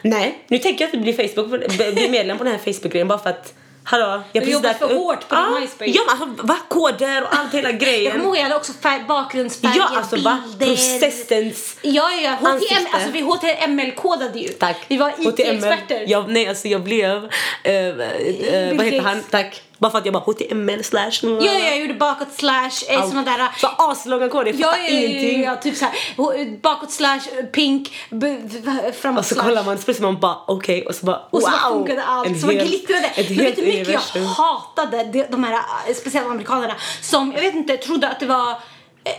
Nej, nu tänker jag inte bli Facebook bli medlem på den här Facebook-grejen bara för att Hallå, jag Du jobbar för hårt på din Ja, MySpace. Ja men alltså va? Koder och allt hela Jag grejen. kommer ihåg jag hade också färg, bakgrundsfärger, Ja alltså va? bilder. Processens Ja, ja, ja. HTML, alltså vi HTML-kodade ju. Tack. Vi var. IT-experter. Jag, nej alltså jag blev, eh, eh, vad heter han? Tack. Bara för att jag bara HTML slash Ja, ja, jag gjorde bakåt slash, eh, såna där... Så aslånga koder, jag Ja, fattar ja, ingenting. ja, typ såhär, h- bakåt slash, eh, pink, framåt Och så slash. kollar man, så plötsligt man bara okej och så bara Och så wow. bara funkade allt, så man glittrade. Ett Men vet du hur mycket jag hatade de, de här, eh, speciellt amerikanerna, som jag vet inte, trodde att det var eh,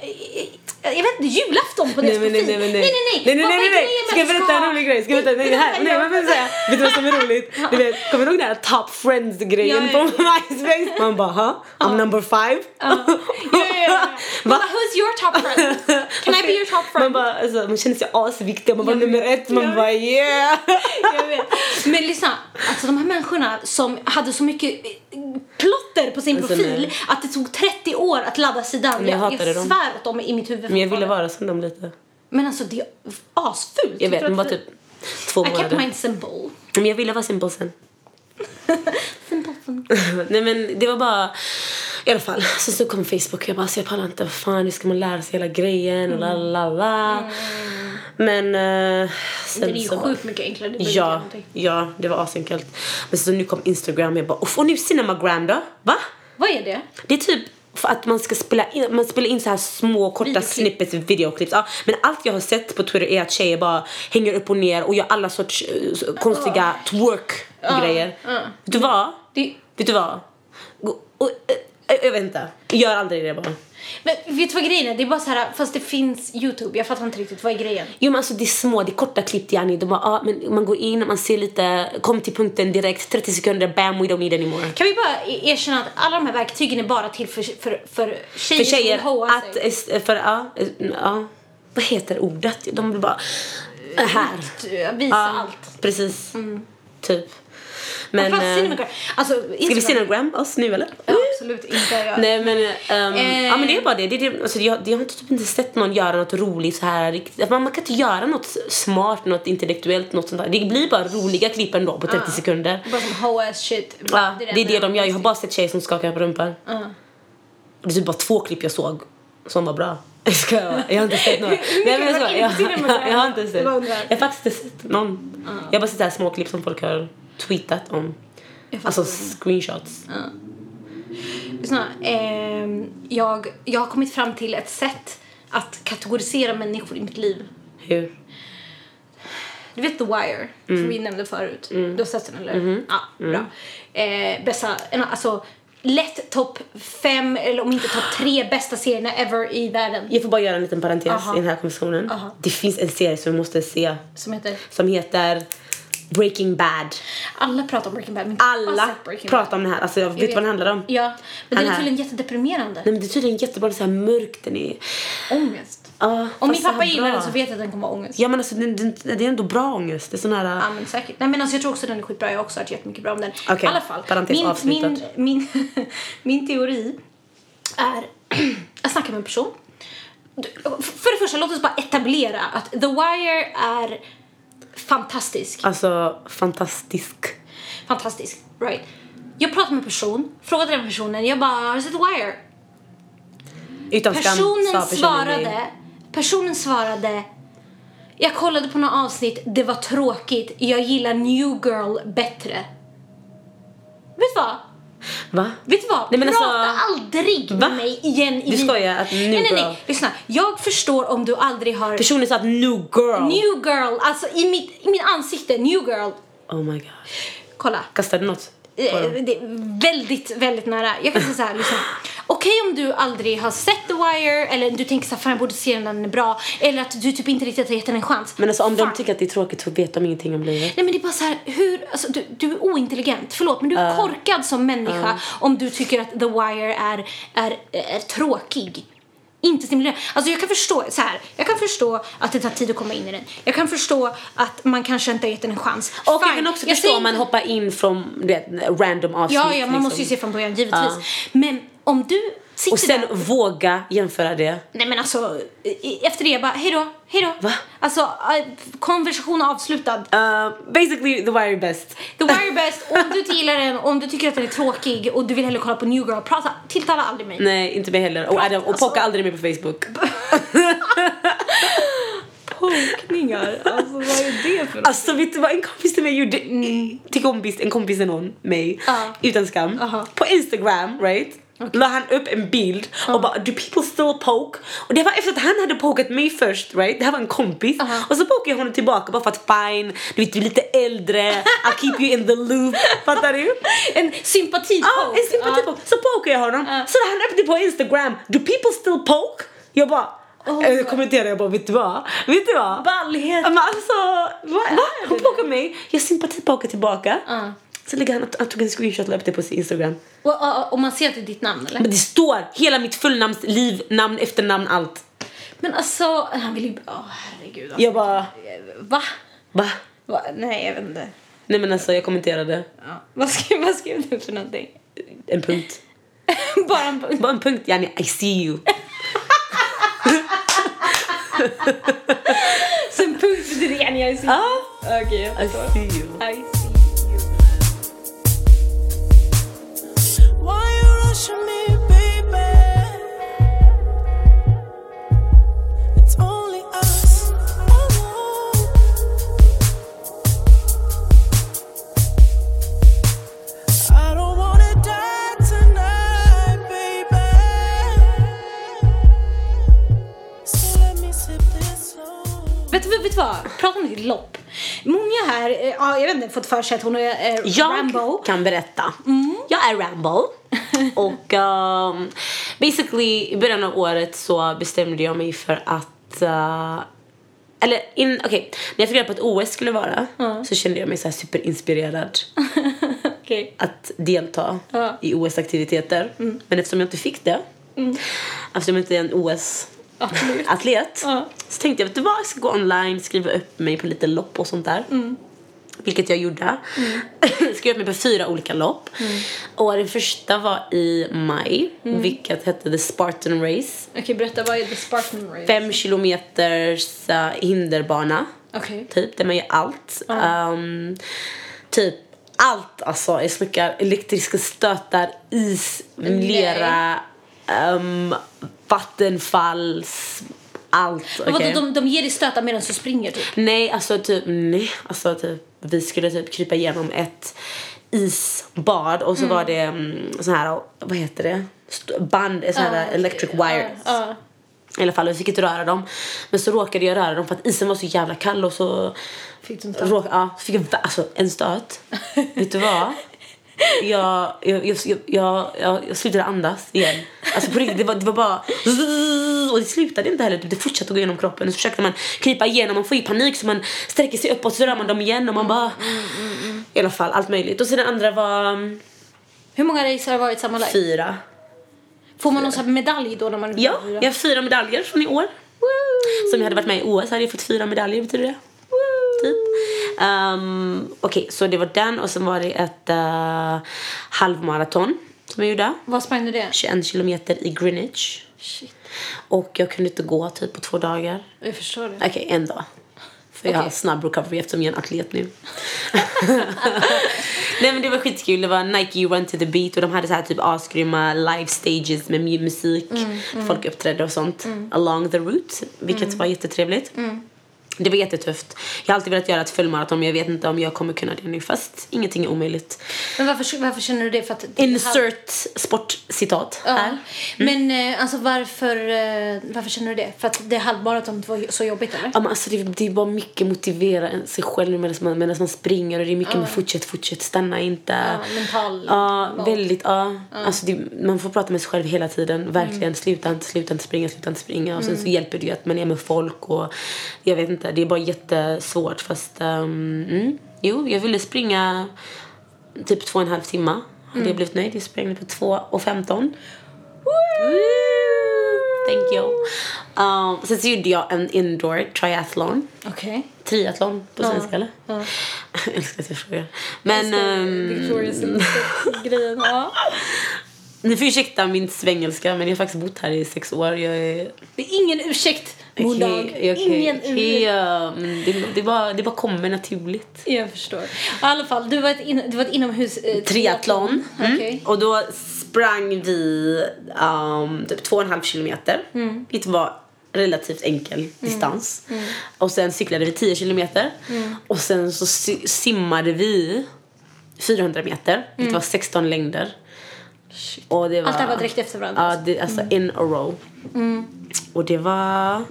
jag vet inte, julafton på deras nej profil. nej nej nej, nej, nej nej Ska jag berätta en rolig grej? Ska jag berätta? Nej här, nej men säga Vet du vad som är roligt? Du vet, kommer du ihåg den här top friends grejen Ja, ja, på MySpace? Man bara huh? I'm number five? Ja, ja, ja. Bara, Who's your top friend? Can I be your top friend? Man bara alltså, man känner sig asviktig, man bara nummer ett, man bara yeah! Jag vet. Men lyssna, alltså de här människorna som hade så mycket eh, plotter på sin Alltså, profil att det tog 30 år att ladda sidan. Jag svär åt dem i mitt huvud Men jag ville vara som dem lite. Men alltså det är asfult. Jag vet, men bara typ två I kept månader. mine simple. Men jag ville vara simpel sen. simple simple. Nej men det var bara i alla fall. Sen så kom Facebook och jag bara så jag pallar inte. Vad fan hur ska man lära sig hela grejen och la la la. Men uh, sen Det är ju så sjukt mycket enklare. Det Ja, ja, det var asenkelt. Men så nu kom Instagram och jag bara, "Uff, och nu Cinemagram då? Va? Vad är det? Det är typ för att man ska spela in, man spelar in så här små korta Videoklipp. snippets, videoklipp. Ja, men allt jag har sett på Twitter är att tjejer bara hänger upp och ner och gör alla sorts eh, så- konstiga twerk-grejer. ja. Vet du vad? Det, Vet du vad? Gå, och, äh, jag vet inte. Gör aldrig det bara. men vet du vad grejen är? Det är bara så här, fast det finns Youtube. Jag fattar inte riktigt, vad är grejen? Jo men alltså det är små, det är korta klipp yani. De bara, ah, men man går in, man ser lite, kom till punkten direkt, 30 sekunder, bam we don't need anymore. Kan vi bara e- erkänna att alla de här verktygen är bara till för, för, för tjejer, För tjejer, som vill att, sig? för, ja, ja, vad heter ordet? De blir bara, äh, här. Visa Ja, allt. precis. Typ. Men, eh. Alltså, ska vi Cinemagram oss nu eller? Ja, absolut inte. Jag, Nej men, ehm, Eh. ja men det är bara det. det, det alltså, jag, jag har typ inte sett någon göra något roligt så här riktigt. Man, man kan inte göra något smart, något intellektuellt, något sånt där. Det blir bara roliga klipp ändå på 30 sekunder. Bara som hoe-ass shit. Ja, det är det enda de gör. Jag har bara sett tjejer som skakar på rumpan. Och det är typ bara två klipp jag såg som var bra. Jag bara. Jag har inte sett några. Nej men jag, skojar. jag, jag, jag har inte sett. Jag har faktiskt inte sett någon. Jag har bara sett så här små klipp som folk har tweetat om. Alltså screenshots. Lyssna, ehm, jag, jag har kommit fram till ett sätt att kategorisera människor i mitt liv. Hur? Du vet The Wire, Mm. som vi nämnde förut. Du har sett den eller? Ja, bra. Eh, bästa, alltså lätt topp fem, eller om inte topp tre bästa serierna ever i världen. Jag får bara göra en liten parentes Aha. i den här konversationen. Aha. Det finns en serie som vi måste se Som heter... som heter Breaking Bad. Alla pratar om Breaking Bad, men jag Alla Breaking pratar om den här. Alltså jag vet, vet. vad den handlar om. Ja, men den är tydligen jättedeprimerande. Nej men det är tydligen jättebra, så här mörkt den är. Ångest. Ja, Om min pappa gillar den så vet jag att den kommer vara ångest. Ja men alltså den, den, det är ändå bra ångest. Det är sån här... Ja men säkert. Nej men alltså jag tror också den är skitbra. Jag har också hört jättemycket bra om den. Okej, I alla fall. parentes min, avslutad. min, min, min teori är att snacka med en person. För det första, låt oss bara etablera att The Wire är fantastisk. Alltså fantastisk. Fantastisk. Right. Jag pratar med en person, frågade den personen, jag bara har du sett Wire? Utan skam Personen sa personen svarade, nej. personen svarade jag kollade på några avsnitt, det var tråkigt, jag gillar New Girl bättre. Vet du vad? Va? Vet du vad? Nej, men Prata alltså- aldrig Va? med mig igen i Du skojar att New Nej, nej, Girl- nej. Lyssna. Jag förstår om du aldrig har... Personen sa att new girl. New girl, alltså i mitt, i mitt ansikte, new girl. Oh my god. Kolla. Kastade du något? Eh? Det är väldigt, väldigt nära. Jag kan säga så här, liksom. Okej om du aldrig har sett The Wire eller du tänker så här, fan jag borde se den, den är bra. Eller att du typ inte riktigt har gett den en chans. Men alltså om de Fine. tycker att det är tråkigt så vet de ingenting om livet. Nej men det är bara så här, hur, alltså, du, du är ointelligent, förlåt men du är korkad som människa om du tycker att The Wire är, är, är tråkig. Inte stimulerande. Alltså jag kan förstå, så här, jag kan förstå att det tar tid att komma in i den. Jag kan förstå att man kanske inte har gett den en chans. Och jag Fine. kan också Jag förstå om man hoppar in från det, random avsnitt. Ja, ja, man liksom. måste ju se från början givetvis. Men om du sitter Och sen där... våga jämföra det. Nej men alltså, efter det jag bara, hejdå, hejdå. Va? Alltså, äh, konversation avslutad. Uh, basically the wire best. The Wire är bäst, om du inte gillar den, om du tycker att den är tråkig och du vill hellre kolla på New Girl, prata, tilltala aldrig mig. Nej, inte mig heller. Och, Adam, och Alltså- pocka aldrig mig på Facebook. Pokningar, alltså vad är det för Alltså vet du vad en kompis till mig gjorde? Till kompis, en kompis till någon, mig, Ja. utan skam. Aha. På Instagram, right? La han upp en bild och bara do people still poke? Och det var efter att han hade pokat mig först, right? Det här var en kompis. Aha. Och så pokade jag honom tillbaka bara för att fine, du vet du är lite äldre, I'll keep you in the loop. Fattar du? En sympati Ja, en sympatipoke. Så pokade jag honom. Ja. Så när han öppnade på Instagram, do people still poke? Jag bara, Oh eh, my- kommenterade jag bara, vet du vad? Vet du vad? Ballhet. Men alltså, va? är va? det där? pokade mig, jag sympatipokade tillbaka. Ja. Så lägger han, han tog en screenshot och la upp det på sin Instagram. Och, och, och man ser att det är ditt namn eller? Men det står hela mitt fullnamns liv, namn, efternamn, allt. Men alltså, han vill ju... Åh herregud. Alltså. Jag bara, Va? va? Va? Nej jag vet inte. Nej men alltså jag kommenterade Ja. Vad, skrev, vad skrev du för någonting? en punkt. Bara en punkt. Bara en punkt, yani I see you. Så en punkt betyder gärna jag ser. Ja, Okej jag I förstår. see you. I see you. Why prata om ditt lopp. Många här, eh, ja, jag vet inte, fått för sig att hon är eh, Jag Rambo. kan berätta. Jag är Rambo. och um, basically i början av året så bestämde jag mig för att uh, eller in, okej, när jag fick reda på att OS skulle vara så kände jag mig så här superinspirerad Okej. att delta Ja. i OS-aktiviteter. Men eftersom jag inte fick det, eftersom jag inte är en Absolut. OS-atlet, Ja. så tänkte jag vet du vad, jag ska gå online, skriva upp mig på lite lopp och sånt där. Vilket jag gjorde. Skrev upp mig på fyra olika lopp. Och det första var i maj, vilket hette The Spartan Race. Okej, berätta, vad är The Spartan Race? Fem kilometers uh, hinderbana. Okej. Typ, där man gör allt. Ehm, typ allt alltså. Jag snackar elektriska stötar, is, lera, um, vattenfalls, allt. Men vadå, de, de ger dig stötar medan du springer typ? Nej, alltså typ, nej. Alltså typ, vi skulle typ krypa igenom ett isbad och så var det mm, sån här, vad heter det? St- Band, sån här electric wires. Ja. I alla fall, vi fick inte röra dem. Men så råkade jag röra dem för att isen var så jävla kall och så Fick du inte? råk, ja, så fick jag alltså, en stöt. Vet du vad? Jag, jag, jag, jag, jag, slutade andas igen. Alltså på riktigt, det var, det var bara... Och det slutade inte heller, det fortsatte gå igenom kroppen. Och så försökte man krypa igenom, man får ju panik så man sträcker sig upp och så rör man dem igen och man bara... I alla fall, allt möjligt. Och sen den andra var Hur många race har det varit sammanlagt? fyra. Får man någon sån här medalj då när man Ja, jag har fyra medaljer från i år. Som jag hade varit med i OS hade jag fått fyra medaljer, betyder det. Typ. Um, Okej, så det var den och sen var det ett uh, halvmaraton som jag gjorde. Vad sprang du det? 21 kilometer i Greenwich. Shit. Och jag kunde inte gå typ på två dagar. Jag förstår det. Okej, en dag. För jag har snabb recovery eftersom jag är en atlet nu. Nej men det var skitkul. Det var Nike Run to the Beat och de hade så här typ asgrymma live stages med mu- musik. Folk uppträdde och sånt along the route. Vilket var jättetrevligt. Det var jättetufft. Jag har alltid velat göra ett fullmaraton men jag vet inte om jag kommer kunna det nu. Fast ingenting är omöjligt. Men varför, varför känner du det? För att Insert sportcitat Ja. här. Men eh, alltså varför, eh, varför känner du det? För att det halvmaratonet var så jobbigt eller? Ja, men alltså det, det är bara mycket motivera sig själv medan man, medan man springer och det är mycket med fortsätt, fortsätt, stanna inte. Ja, mental Ja, mode. väldigt. Ja. Alltså det, man får prata med sig själv hela tiden. Verkligen. Mm. Sluta inte, sluta inte springa, sluta inte springa. Och sen så hjälper det ju att man är med folk och jag vet inte. Det är bara jättesvårt fast um, mm, jo, jag ville springa typ två och en halv timme. Hade Mm. jag blivit nöjd. Jag sprang på två och femton. Thank you. Um, sen så gjorde jag en indoor triathlon. Okej. Triathlon på svenska eller? Ja. jag älskar att jag frågar. Men ehm, Victoria's. Ja. ni får ursäkta min svengelska men jag har faktiskt bott här i sex år. Jag är... Det är ingen ursäkt, Modag. Okej, okej, Ingen okej, ursäkt. ja, men det, det, bara, det bara kommer naturligt. Jag förstår. I alla fall, du var ett, in, du var ett inomhus... Eh, Triathlon. Mm. Okej. Och då sprang vi um, typ två och en halv kilometer. Mm. Vilket var relativt enkel distans. Och sen cyklade vi 10 kilometer. Mm. Och sen så si- simmade vi 400 meter. Vilket var 16 längder. Och det var, Mm. Allt det här var direkt efter varandra, Ja, alltså? det, alltså in a row. Och det var...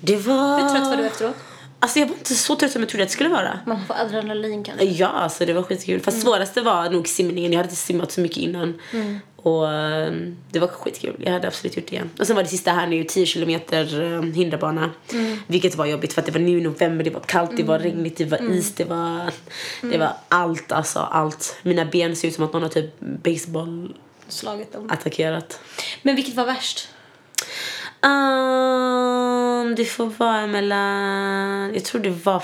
Det var... Hur trött var du efteråt? Alltså jag var inte så trött som jag trodde att det skulle vara. Man får adrenalin kanske. Ja, alltså det var skitkul. Fast svåraste var nog simningen. Jag hade inte simmat så mycket innan. Och ehm, det var skitkul. Jag hade absolut gjort det igen. Och sen var det sista här nu 10 kilometer um, hinderbana. Vilket var jobbigt för att det var nu i november, det var kallt, det var regnigt, det var is, det var, det var allt alltså. Allt. Mina ben ser ut som att någon har typ baseball Slaget dem. attackerat. Men vilket var värst? Um, det får vara mellan... Jag tror det var...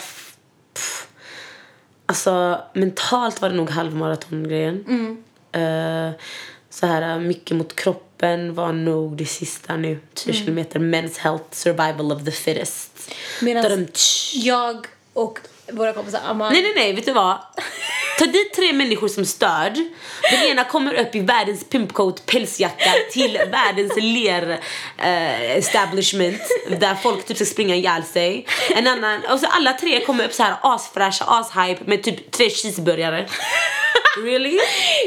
Pff, alltså, mentalt var det nog halvmaratongrejen. Uh, så här, mycket mot kroppen var nog det sista nu. 10 kilometer. Men's health, survival of the fittest. Medan jag och våra kompisar Amar... Nej, nej, nej. Vet du vad? Ta dit tre människor som stöd. Den ena kommer upp i världens pimpcoat pälsjacka till världens ler eh, establishment där folk typ ska springa ihjäl sig. En annan, och så alla tre kommer upp så här asfräscha, ashype med typ tre cheeseburgare. Really?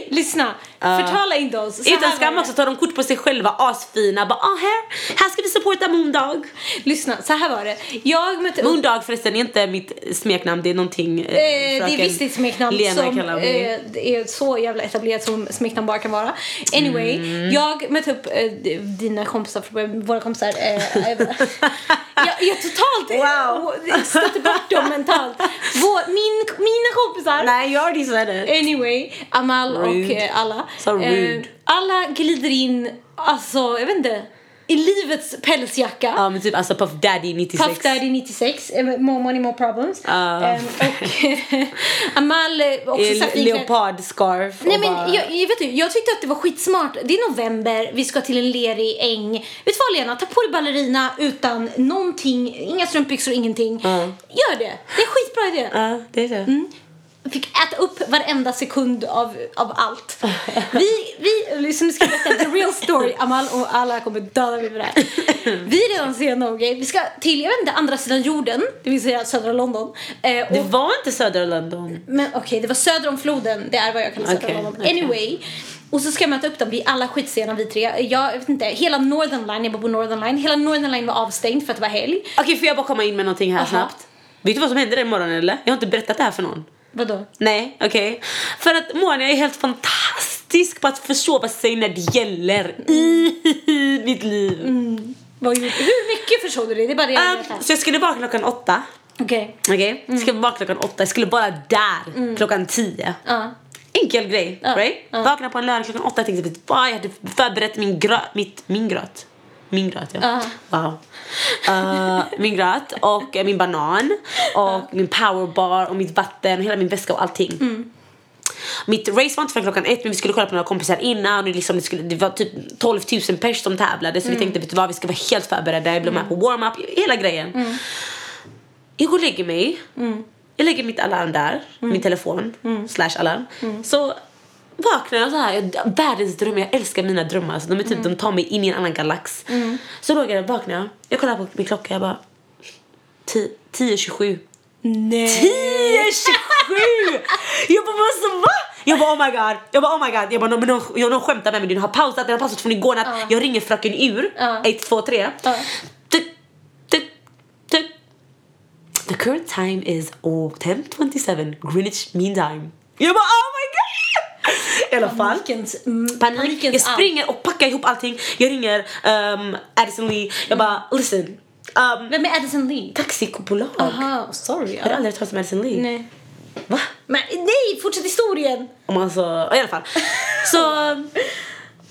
Lyssna, Förtala inte oss. Utan skam också tar de kort på sig själva, asfina. Bara ah, här, här ska vi supporta Moondog. Lyssna, så här var det. Jag mötte Moondog förresten är inte mitt smeknamn, det är någonting eh, Eh, det är visst ditt smeknamn Lena som kallar mig. eh, är så jävla etablerat som smeknamn bara kan vara. Anyway, Mm. jag mötte upp eh, dina kompisar, våra kompisar. Eh, eh, jag, jag totalt Wow. stötte bort dem mentalt. Vår, min, mina kompisar. Nej, jag said it. Anyway, Amal och Rude. eh, alla. So rude. Eh, alla glider in, alltså jag vet inte, i livets pälsjacka. Ja men typ alltså Puff Daddy 96. Puff Daddy 96, eh, More Money More Problems. Ehm, och Amal eh, också Eh, sagt Leopardscarf Nej men bara... jag, jag, vet du, jag tyckte att det var skitsmart. Det är november, vi ska till en lerig äng. Vet du vad Lena? Ta på dig ballerina utan någonting, inga strumpbyxor, ingenting. Gör det. Det är en skitbra idé. Ja, det är det. Mm. Fick äta upp varenda sekund av, av allt. Vi, vi, liksom ska berätta the real story. Amal och alla kommer döda mig för det här. Vi är redan sena, okej? Vi ska till, jag vet inte, andra sidan jorden, det vill säga södra London. Eh, och Det var inte södra London. men okej, det var söder om floden. Det är vad jag kallar Okej, om London. Anyway. Och så ska jag möta upp dem. Vi är alla skitsena vi tre. Jag, vet inte, hela Northern Line, jag bor på Northern Line. Hela Northern Line var avstängd för att det var helg. Okej, får jag bara komma in med någonting här Aha. snabbt? Vet du vad som hände den morgonen eller? Jag har inte berättat det här för någon. Vadå? Nej, okej. För att Monia är helt fantastisk på att försova sig när det gäller i mitt liv. Vad gjorde, hur mycket försåg du dig? Det är bara det jag Um, veta. så jag skulle vakna klockan åtta. Okej. Okej? Jag skulle vakna klockan åtta. Jag skulle vara där klockan tio. Ja. Enkel grej. Ja, Right? ja. Vakna på en lördag klockan åtta. Jag tänkte vet vad, jag hade förberett min gröt. Mitt, min gröt. Min gröt, ja. Ja. Wow. Uh, min gröt och eh, min banan och min powerbar och mitt vatten och hela min väska och allting. Mm. Mitt race var inte förrän klockan ett men vi skulle kolla på några kompisar innan och det, liksom, det, skulle, det var typ 12 000 pers som tävlade så Mm. vi tänkte vet du vad vi ska vara helt förberedda, jag blev med på warm-up, hela grejen. Mm. Jag går och lägger mig. Jag lägger mitt alarm där, Mm. min telefon, slash alarm. Så vaknar jag så här, jag, världens dröm, jag älskar mina drömmar. Så de, är typ, Mm. de tar mig in i en annan galax. Så låg jag vaknar jag, jag kollar på min klocka, jag bara 10 10.27. Nej. 10.27! jag bara vad va? Jag bara oh my god, jag bara oh my god, jag bara någon, någon, jag, någon skämtar med mig, den har pausat, den har pausat från igår natt. Ja. Jag ringer fröken ur, Ja. 123. Ja. Tuk, tuk, tuk. The current time is oh, 10.27 Greenwich Mean Time. Jag bara oh my! I alla fall. Panikens, mm, Panik. panikens Jag springer och packar ihop allting. Jag ringer um, Addison Lee. Jag bara listen. Um, Vem är Addison Lee? taxibolag. Aha, sorry. Har du Ja. aldrig hört talas om Addison Lee? Nej. Va? Men nej, fortsätt historien. Om man så, i alla fall. Så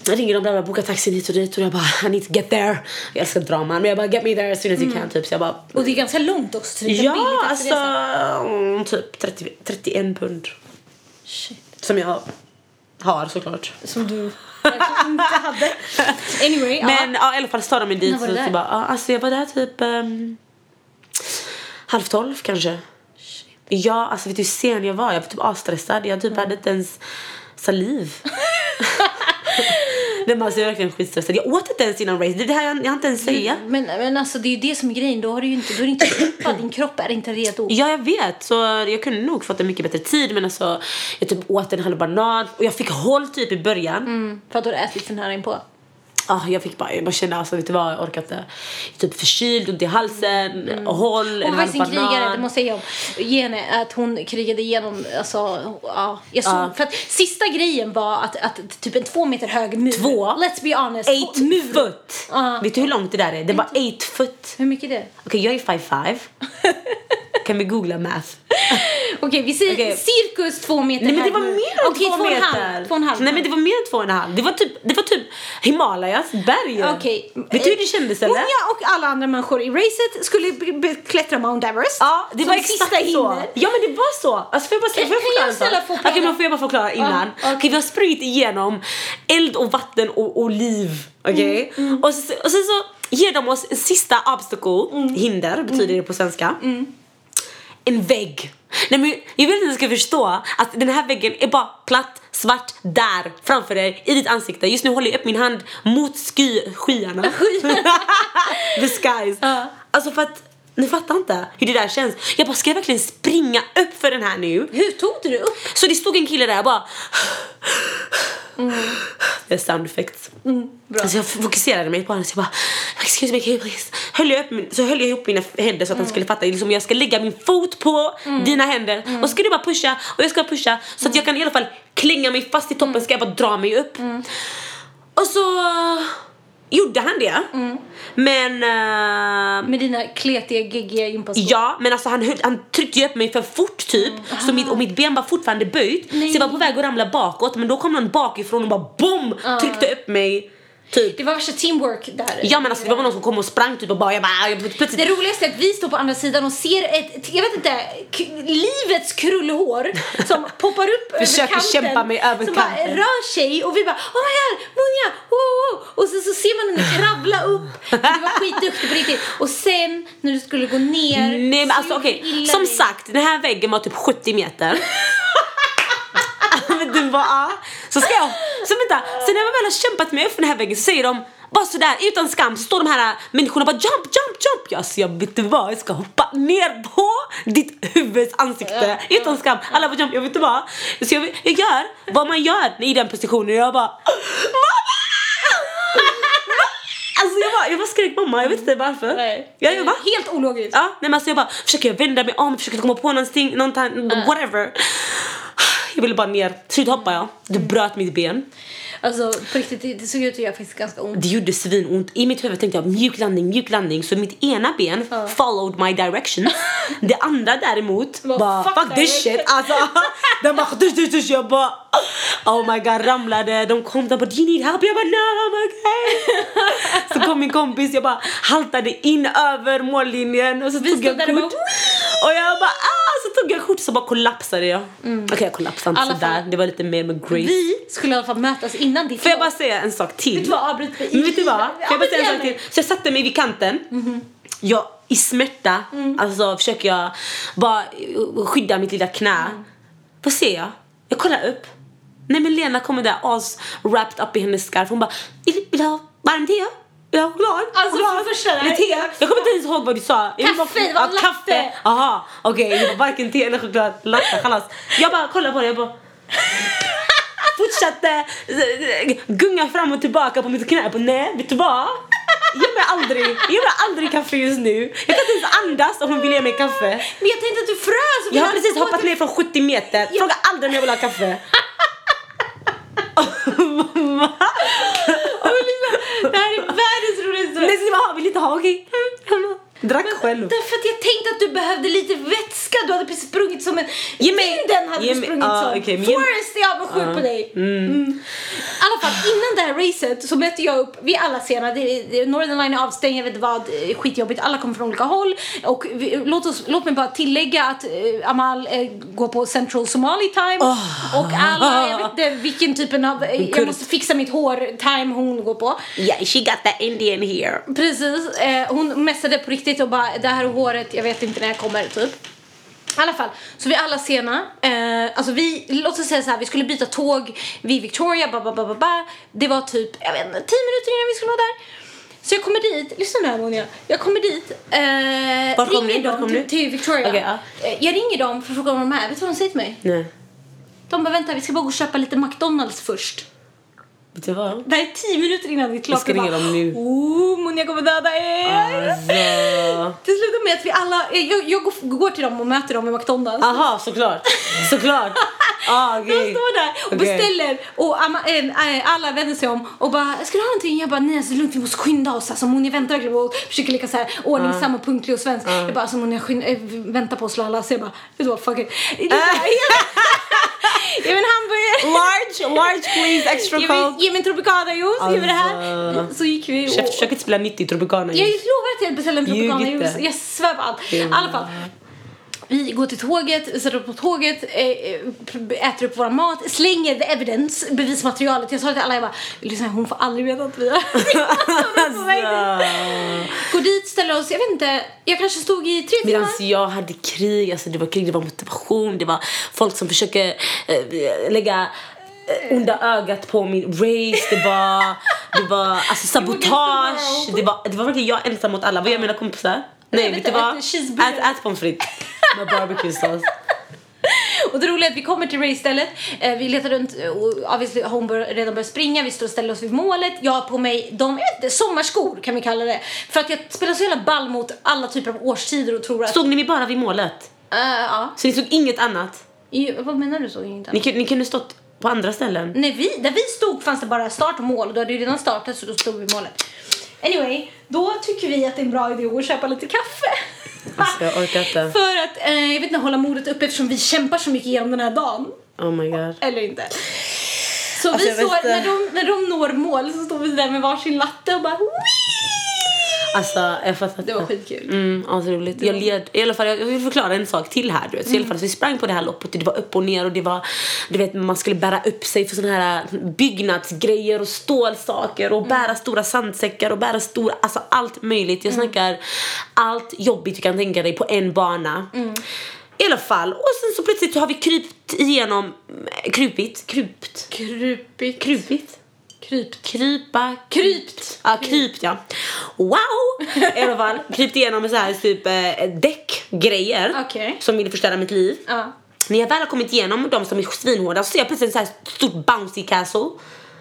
jag ringer dem, bla bla, bokar taxin hit och dit och jag bara I need to get there. Jag älskar draman men jag bara get me there as soon as you can typ. Så jag bara Och det är ganska långt också. Så det Ja, alltså mm, typ 30, 31 pund. Shit. Som jag har såklart. Som du inte hade. Anyway, Men ja. i alla fall stod de mig dit så, så bara, ja, alltså jag var där typ um, halv tolv kanske. Ja, alltså vet du hur sen jag var? Jag var typ asstressad. Jag typ hade inte ens saliv. Nej men alltså jag är verkligen skitstressad. Jag åt inte ens innan race. Det det här jag, jag inte ens säga. Men, men alltså det är ju det som är grejen. Då har du ju inte, då är du inte preppad. Din kropp är inte redo. Ja jag vet, så jag kunde nog fått en mycket bättre tid men alltså jag typ åt en halv banan och jag fick håll typ i början. Mm, för att du har ätit den här inpå. Ah, jag fick bara, jag bara kände alltså vet du vad, jag orkar inte. Jag är typ förkyld, ont i halsen, och håll, Hon var sin krigare, det måste jag. Ge henne att hon krigade igenom, alltså, ja. Jag såg, Ja. för att sista grejen var att, att typ en två meter hög mur. Två? Let's be honest. Eight mur. foot! Ja. Vet du hur långt det där är? Det var eight foot. Hur mycket är det? Okej jag är 5'5. kan vi googla math? Okej, vi säger cirkus två meter Nej men det var mer än Okej, två två meter. halv. Två och en halv. Nej men det var mer än två och en halv. Det var typ, det var typ Himalayas berg. Okej. Vet du hur det kändes eller? Många och alla andra människor i racet skulle klättra Mount Everest. Ja, det var sista exakt så. Ja men det var så. Alltså får jag bara, Kan- får jag kan förklara jag en sak? ställa få Okej fråga? men får jag bara förklara innan? Okej vi har spruit igenom eld och vatten och, liv. Okej? Och, så, och sen så ger de oss en sista obstacle, hinder betyder det på svenska. En vägg. Nej, men jag vill att ni ska förstå att den här väggen är bara platt, svart, där framför dig, i ditt ansikte. Just nu håller jag upp min hand mot sky, skyarna. The skies. Ja. Alltså för att ni fattar inte hur det där känns. Jag bara, ska jag verkligen springa upp för den här nu? Hur tog du upp? Så det stod en kille där jag bara Det är sound effects. bra. Så jag fokuserade mig på honom så jag bara excuse me can you please. Höll jag upp min, så höll jag ihop mina händer så att han skulle fatta. Liksom, jag ska lägga min fot på dina händer och så ska du bara pusha och jag ska pusha så att jag kan i alla fall klänga mig fast i toppen ska jag bara dra mig upp. Och så gjorde han det. Men eh, Med dina kletiga, geggiga gympaskor. Ja, men alltså han, höll, han tryckte ju upp mig för fort typ så mitt, och mitt ben var fortfarande böjt Nej. så jag var på väg att ramla bakåt men då kom någon bakifrån och bara BOOM! Tryckte upp mig typ. Det var värsta teamwork där. Ja men alltså det var någon som kom och sprang typ och bara jag bara jag, Det plötsligt roligaste är att vi står på andra sidan och ser ett, jag vet inte, livets krullhår som poppar upp över Försöker kanten. kämpa mig över som kanten. bara rör sig och vi bara oh my god, Monja, wow, wow. Och så, så ser man henne kravla upp. Du var skitduktig på riktigt. Och sen när du skulle gå ner. Nej men så alltså okej, illa som dig. sagt den här väggen var typ 70 meter. men du bara, ah. så ska jag, så vänta, sen när jag väl har kämpat mig upp den här väggen så säger de bara sådär utan skam så står de här människorna bara jump, jump, jump. Jag så jag vet du vad, jag ska hoppa ner på ditt huvuds ansikte utan skam. Alla bara jump, jag vet du vad. Så jag, jag gör vad man gör i den positionen. Jag bara Alltså jag bara, jag bara skrek mamma, jag vet inte varför. Nej. Jag, jag bara, Helt ologiskt. Ja, nej men alltså jag bara försöker vända mig om, försöker komma på någonting, någonting whatever. Jag ville bara ner. Till slut hoppade jag. Du bröt mitt ben. Alltså på riktigt, det, det såg ut att göra faktiskt ganska ont. Det gjorde svinont. I mitt huvud tänkte jag mjuk landning, mjuk landning. Så mitt ena ben followed my direction. Det andra däremot Bara, bara fuck fuck, this direction." shit. Alltså, den bara dusch, dusch, dusch. Jag bara oh my god ramlade. De kom de bara do you need help? Jag bara no I'm okay. Så kom min kompis, jag bara haltade in över mållinjen och så Vi tog jag kort. Och jag bara tog jag kort så bara kollapsade jag. Okej jag kollapsade inte sådär. Det var lite mer med grace. Vi skulle i alla fall mötas innan ditt Får jag bara säga en sak till? Vet du vad, avbryt mig. Vet du vad? Får jag bara säga en sak till? Så jag satte mig vid kanten. Jag i smärta, alltså försöker jag bara eh, skydda mitt lilla knä. Vad ser jag? Jag kollar upp. Nej men Lena kommer där as wrapped up i hennes scarf. Hon bara, vill vill du ha varm te? Du ha choklad? Alltså, Choklad? för första där- te? Jag kommer inte ens ihåg vad du sa. Jag Kaffe, det var latte. Kaffe. Aha, okej. var varken te eller choklad. Latte, chalas. Jag bara kollar på det, jag bara fortsatte gunga fram och tillbaka på mitt knä. Jag bara, nej, vet du vad? Ge mig aldrig, ge mig aldrig kaffe just nu. Jag kan inte ens andas om hon vill ge mig kaffe. Men jag tänkte att du frös. Jag har precis hoppat ner från 70 meter. Fråga aldrig om jag vill ha kaffe. Och liksom, det här är världens roligaste Nej, så Drack själv. Därför att jag tänkte att du behövde lite vätska. Du hade precis sprungit som en... Ge mig- Den hade ge du sprungit ja, som. men ge- Forrest är avundsjuk på dig. Mm. I alla fall, innan det här racet så mötte jag upp, vi alla sena, Northern Line är avstängd, jag vet vad, eh, skitjobbigt, alla kommer från olika håll. Och vi, låt, oss, låt mig bara tillägga att eh, Amal eh, går på Central Somali time. Och alla, jag vet inte vilken typen av, eh, jag måste fixa mitt hår time hon går på. Yeah, she got that Indian here. Precis, eh, hon messade på riktigt och bara det här är håret, jag vet inte när jag kommer typ. I alla fall, så vi är alla sena. Eh, alltså vi, låt oss säga så här, vi skulle byta tåg vid Victoria, ba, ba, ba, ba, ba. Det var typ, jag vet inte, 10 minuter innan vi skulle vara där. Så jag kommer dit, lyssna nu här Monia. Jag kommer dit, eh, Vart kom ringer ni? Vart dem kom ni? till, till Victoria. Okej, ja. eh, jag ringer dem för att fråga om de är, vet du vad de säger till mig? Nej. De bara vänta, vi ska bara gå och köpa lite McDonalds först. Vet du vad? Det här är 10 minuter innan ditt Jag lopp. ska ringa dem nu. Oh, Monia kommer döda er! Alltså. Det slutar med att vi alla, jag, jag går, går till dem och möter dem i McDonalds. Aha, såklart. Såklart. Ah, De okej. står där och Okej. beställer och amma- äh, äh, alla vänder sig om och bara ska du ha någonting? Jag bara nej alltså, är lugnt vi måste skynda oss alltså Monia väntar verkligen och försöker lika så här ordningsam och punktlig och svensk. Jag bara alltså skynda, äh, vänta på oss alla så jag bara vet du vad fuck it. Är ge mig en hamburgare. Large, large please, extra cold. Ge mig en tropicana-juice, ge mig det här. Alltså. Så gick vi och, försök inte spela 90 Tropicana Jag lovar att jag beställde en tropicana-juice. Jag svär på allt. I alla fall. Vi går till tåget, sätter upp på tåget, eh, eh, äter upp vår mat, slänger the evidence, bevismaterialet. Jag sa till alla, jag bara, lyssna hon får aldrig veta att vi har dit. Går dit, ställer oss, jag vet inte, jag kanske stod i tre timmar. Medan jag hade krig, alltså det var krig, det var motivation, det var folk som försöker eh, lägga onda ögat på min race, det var, det var alltså sabotage, det var, det var verkligen jag ensam mot alla. Vad gör mina kompisar? Nej, vet du vad? ät. Ät, pommes frites med barbecue sauce. Och det roliga är att vi kommer till racestället, eh, vi letar runt eh, och obviously hon bör, redan börjat springa, vi står och ställer oss vid målet. Jag har på mig de, inte, sommarskor kan vi kalla det. För att jag spelar så jävla ball mot alla typer av årstider och tror att... Stod ni bara vid målet? Eh, ja. Så ni såg inget annat? I, vad menar du så? Inte? Ni, kun- ni kunde stått på andra ställen? Nej, vi, där vi stod fanns det bara start och mål då hade ju redan startat så då stod vi vid målet. Anyway, då tycker vi att det är en bra idé att köpa lite kaffe. Alltså, jag orkar inte. För att, eh, jag vet inte, hålla modet uppe eftersom vi kämpar så mycket genom den här dagen. Oh my god. Eller inte. Så Alltså, vi står, när de, när de når mål så står vi där med varsin latte och bara Wii! Alltså jag fattar Det var skitkul. Mm, asroligt. Jag led, i alla fall, jag vill förklara en sak till här. Du vet. Så i alla fall, så vi sprang på det här loppet och det var upp och ner och det var, du vet, man skulle bära upp sig för såna här byggnadsgrejer och stålsaker och bära stora sandsäckar och bära stora, alltså allt möjligt. Jag snackar allt jobbigt du kan tänka dig på en bana. I alla fall, och sen så plötsligt så har vi krypt igenom, krupit, krypt, Krupigt. krupit. Krypt. Krypa. Krypt. Ja, krypt ja. Wow! I alla fall, krypt igenom med så här typ eh, däckgrejer Okej. som ville förstöra mitt liv. Ja. När jag väl har kommit igenom de som är svinhårda så ser jag plötsligt så här stort bouncy castle.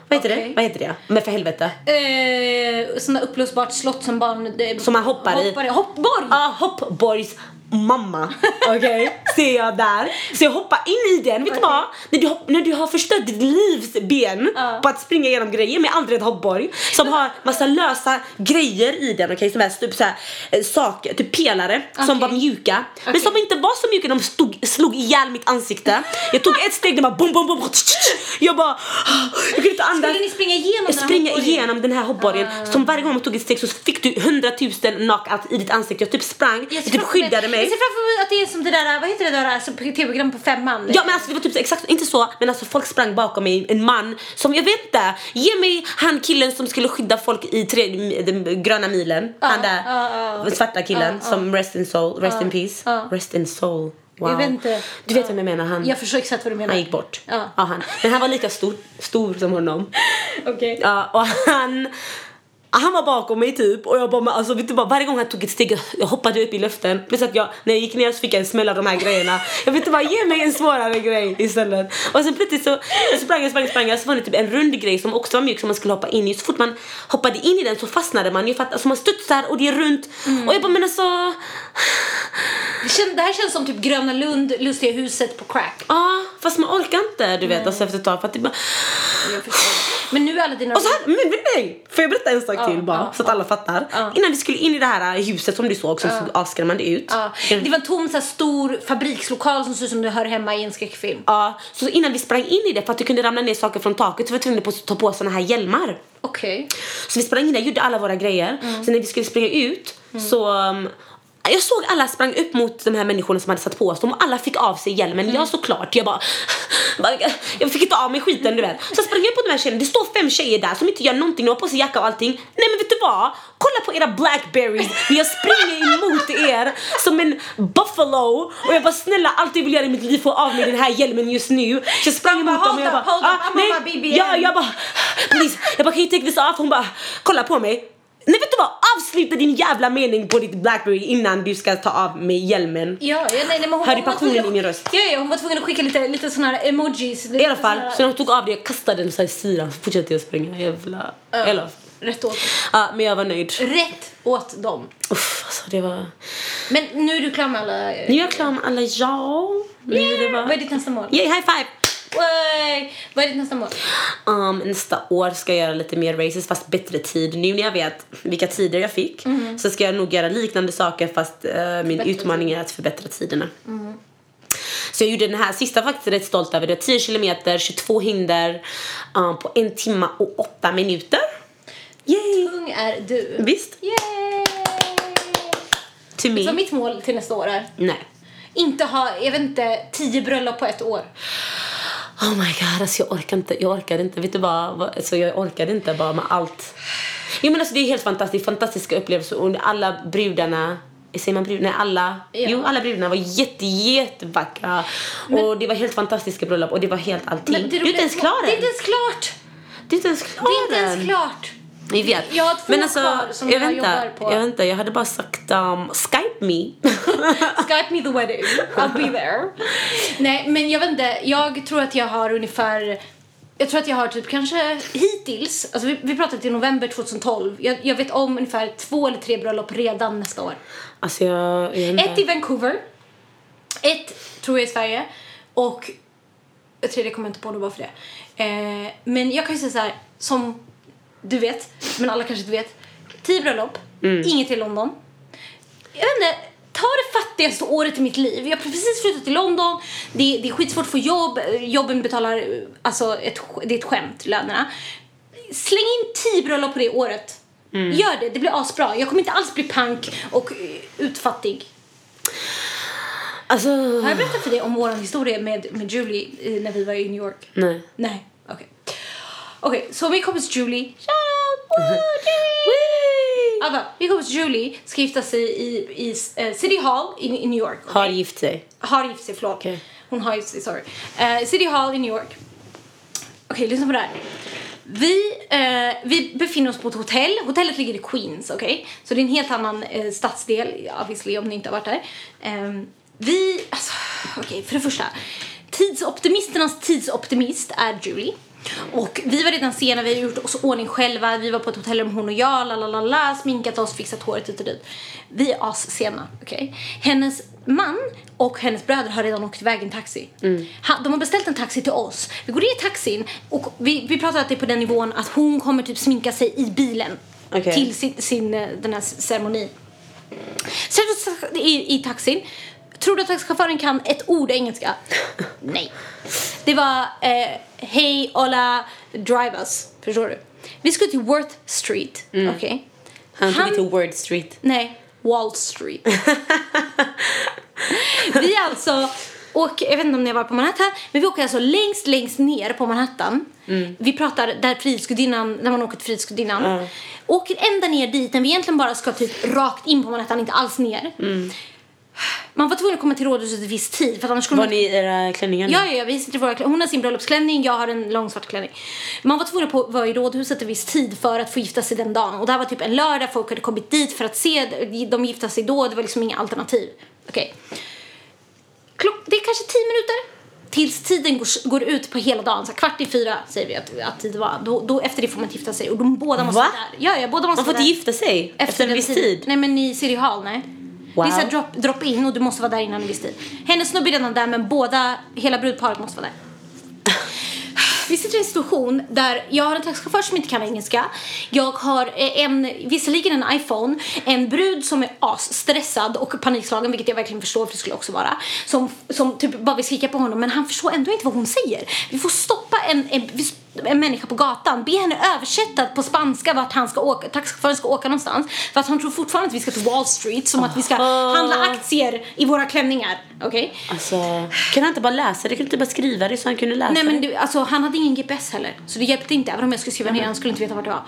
Vad heter Okej. det? Vad heter det? Men för helvete. Eh, sånt där uppblåsbart slott som barn... Det, Som man hoppar i. hoppar i. Hoppborg! Ja, Hoppborgs mamma. Okej? Ser jag där. Så jag hoppar in i den. Vet du vad? När du, när du har förstört ditt livs ben Ja. på att springa igenom grejer med ett hoppborg som har massa lösa grejer i den. Okej? Som är typ såhär eh, saker, typ pelare som Okej. var mjuka. Men som inte var så mjuka. De stod, slog ihjäl mitt ansikte. Jag tog ett steg, det bara bom, bom, bom. Jag bara, jag kunde inte andas. Skulle ni springa igenom den här Springa igenom den här hoppborgen. Som varje gång man tog ett steg så fick du hundratusen knockout i ditt ansikte. Jag typ sprang, jag, Jag typ skyddade mig. Jag ser framför mig att det är som det där, vad heter det där alltså, tv-program på femman? Ja men alltså det var typ exakt, inte så, men alltså folk sprang bakom mig, en man som jag vet inte, ge mig han killen som skulle skydda folk i tre, den gröna milen. han där, ja, ja. svarta killen Ja, som rest in soul, rest in peace. ja. Rest in soul. Wow. Jag vet inte. Du vet vem jag menar, han, Jag förstår exakt vad du menar. han gick bort. Ja. han. Men han var lika stor, stor som honom. Okej. Ja, och han han var bakom mig typ och jag bara, men alltså vet du bara, varje gång han tog ett steg jag, hoppade upp i luften. Plus att jag, när jag gick ner så fick jag en smäll av de här grejerna. Jag vet inte bara, ge mig en svårare grej istället. Och sen plötsligt så, sprang jag, sprang jag, sprang jag, så var det typ en rund grej som också var mjuk som man skulle hoppa in i. Så fort man hoppade in i den så fastnade man ju för att alltså man studsar och det är runt. Och jag bara, men alltså, Det, kän, det här känns som typ Gröna Lund, Lustiga huset på crack. ja, fast man orkar inte du vet alltså efter ett tag för att det bara. Men nu är alla dina... Och så här, men men nej! Får jag berätta en sak till bara? så att alla fattar. Innan vi skulle in i det här huset som du såg som såg avskrämmande ut. Det var en tom så här, stor fabrikslokal som ser ut som det hör hemma i en skräckfilm. Ja, så innan vi sprang in i det för att det kunde ramla ner saker från taket så var vi tvungna att ta på såna här hjälmar. Okej. Så vi sprang in där, gjorde alla våra grejer. Sen när vi skulle springa ut så um, jag såg alla sprang upp mot de här människorna som hade satt på sig dem och alla fick av sig hjälmen. Jag såklart, jag bara, jag fick inte av mig skiten du vet. Så sprang jag på de här tjejerna, det står fem tjejer där som inte gör någonting, de har på sig jacka och allting. Nej men vet du vad? Kolla på era blackberries när jag springer emot er som en buffalo och jag bara snälla allt jag vill göra i mitt liv få av mig den här hjälmen just nu. Så jag sprang emot dem och jag bara, ah, nej, ja, jag bara please, jag bara can you take this off? Hon bara kolla på mig. Nej vet du vad? Avsluta din jävla mening på ditt blackberry innan du ska ta av mig hjälmen. Ja, ja nej, nej, men hon, Hör du passionen tvungen- i min röst? Ja, ja, hon var tvungen att skicka lite, lite såna här emojis. I alla fall, så när hon tog av det, jag kastade den så här i sidan så fortsatte jag springa. Jävla... Eller, Rätt åt. ja, men jag var nöjd. Rätt åt dem. Uff, alltså det var... Men nu är du klar med alla... Nu är jag klar med alla ja. Nu det var... Vad är ditt nästa mål? Yay, high five! Way. Vad är ditt nästa mål? Um, nästa år ska jag göra lite mer races fast bättre tid. Nu när jag vet vilka tider jag fick så ska jag nog göra liknande saker fast eh, min utmaning är att förbättra tiderna. Så jag gjorde den här sista faktiskt rätt stolt över. Det var 10 kilometer, 22 hinder um, på en timme och 8 minuter. Yay! Ung är du. Visst? Yay! To me. Så mitt mål till nästa år är Nej. inte ha, jag vet inte, tio bröllop på ett år. Oh my god, alltså jag orkar inte. Jag orkar inte. Vet du vad? Alltså jag orkade inte bara med allt. Jo men alltså det är helt fantastiskt. Fantastiska upplevelser. Och alla brudarna Säger man brud? Nej, alla. Ja. Jo, alla brudarna var jätte, jättevackra. och det var helt fantastiska bröllop och det var helt allting. Men du är inte ens klar Det är inte ens klart! Du är inte ens klar Det är inte ens klart. Vi vet. Jag har två Men alltså, kvar som jag, jag vet jobbar på. jag inte, jag hade bara sagt um, Skype me. Skype me the wedding. I'll be there. Nej, men jag vet inte. Jag tror att jag har ungefär... Jag tror att jag har typ kanske hittills, alltså vi, vi pratade till november 2012. Jag, jag vet om ungefär två eller tre bröllop redan nästa år. alltså jag, jag. Ett i Vancouver. Ett tror jag i Sverige. Och ett tredje kommer jag inte på nu bara för det. Eh, men jag kan ju säga så här, som du vet, men alla kanske inte vet. Tio bröllop, inget i London. Jag vet inte, ta det fattigaste året i mitt liv. Jag har precis flyttat till London. Det, det är skitsvårt att få jobb. Jobben betalar, alltså ett, det är ett skämt, lönerna. Släng in tio bröllop på det året. Gör det, det blir asbra. Jag kommer inte alls bli pank och utfattig. Alltså, Har jag berättat för dig om vår historia med, med Julie eh, när vi var i New York? nej. Nej, okej. Okej, så min kompis Julie... Shout out, Julie! Min kompis Julie ska gifta sig i, i eh, City Hall i, i New York. okej? Har gift sig. Har gift sig, förlåt. Okej. Hon har gift sig, sorry. Eh, City Hall i New York. Okej, lyssna på det här. Vi, eh, vi befinner oss på ett hotell. Hotellet ligger i Queens, okej? Så det är en helt annan eh, stadsdel, obviously, om ni inte har varit där. Ehm, vi, alltså, okej, för det första. Tidsoptimisternas tidsoptimist är Julie. Och vi var redan sena, vi har gjort oss ordning själva. Vi var på ett hotellrum hon och jag, la la la la, sminkat oss, fixat håret hit och dit. Vi är assena, okej? Hennes man och hennes bröder har redan åkt iväg i en taxi. Han, de har beställt en taxi till oss. Vi går in i taxin och vi, vi pratar att det är på den nivån att hon kommer typ sminka sig i bilen. Okej. Till sin, sin, eh, den här ceremoni. Sätter oss i, i taxin. Tror du att taxichauffören kan ett ord engelska? Nej. Det var eh, hej, hola, drive us. Förstår du? Vi skulle till Worth Street. Okej? Han tog Han- till Word Street. Nej, Wall Street. vi alltså åker, jag vet inte om ni har varit på Manhattan, men vi åker alltså längst, längst ner på Manhattan. Vi pratar där Frihetsgudinnan, när man åker till Frihetsgudinnan. Åker ända ner dit när vi egentligen bara ska typ rakt in på Manhattan, inte alls ner. Man var tvungen att komma till rådhuset i viss tid för annars skulle Var man ni i era klänningar? Ja, ja, ja, vi sitter i våra klä- Hon har sin bröllopsklänning, jag har en lång svart klänning. Man var tvungen att vara i rådhuset en viss tid för att få gifta sig den dagen. Och det här var typ en lördag, folk hade kommit dit för att se de gifta sig då. Det var liksom inga alternativ. Okej. Klock, det är kanske tio minuter tills tiden går, går ut på hela dagen. Så kvart i fyra säger vi att, att tid var. Då, då, efter det får man gifta sig och de båda måste Va? vara där. Ja, ja, båda måste Man får inte gifta sig efter, en den viss tiden. tid? Nej, men i City Hall, nej. Wow. Det är så här drop, drop in och du måste vara där innan en viss tid. Hennes snubbe är redan där men båda, hela brudparet måste vara där. Vi sitter i en situation där jag har en taxichaufför som inte kan engelska. Jag har eh, en, visserligen en iPhone, en brud som är asstressad och panikslagen, vilket jag verkligen förstår för det skulle jag också vara. Som, som typ bara vill skrika på honom men han förstår ändå inte vad hon säger. Vi får stoppa en, en, en människa på gatan, be henne översätta på spanska vart han ska åka, taxichauffören ska åka någonstans. För att han tror fortfarande att vi ska till Wall Street som att vi ska handla aktier i våra klänningar. Okej? Alltså, kan han inte bara läsa det? Kan inte bara skriva det så han kunde läsa Nej men du, alltså, han hade ingen GPS heller. Så det hjälpte inte. Även om jag skulle skriva ner han skulle inte veta vart det var.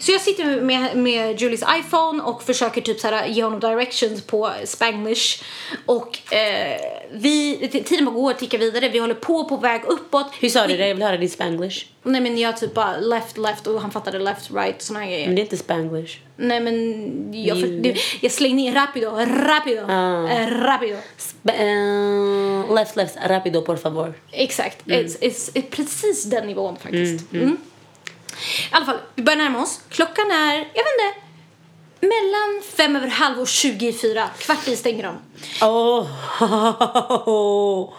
Så jag sitter med, med Julies iPhone och försöker typ så här, ge honom directions på spanglish. Och eh, vi, tiden bara går och tickar vidare. Vi håller på på väg uppåt. Hur sa du det? Jag vill höra din spanglish. Nej men jag typ bara left, left och han fattade left, right såna här grejer. Men det är inte spanglish. Nej men jag, för, Jo. det, jag slängde in rapido, rapido, eh, rapido. Sp- eh, left, left, rapido por favor. Exakt. It's, it's, it's precis den nivån faktiskt. Mm. I alla fall, vi börjar närma oss. Klockan är, jag vet inte, mellan fem över halv och tjugo i fyra. Kvart i stänger de. Oh.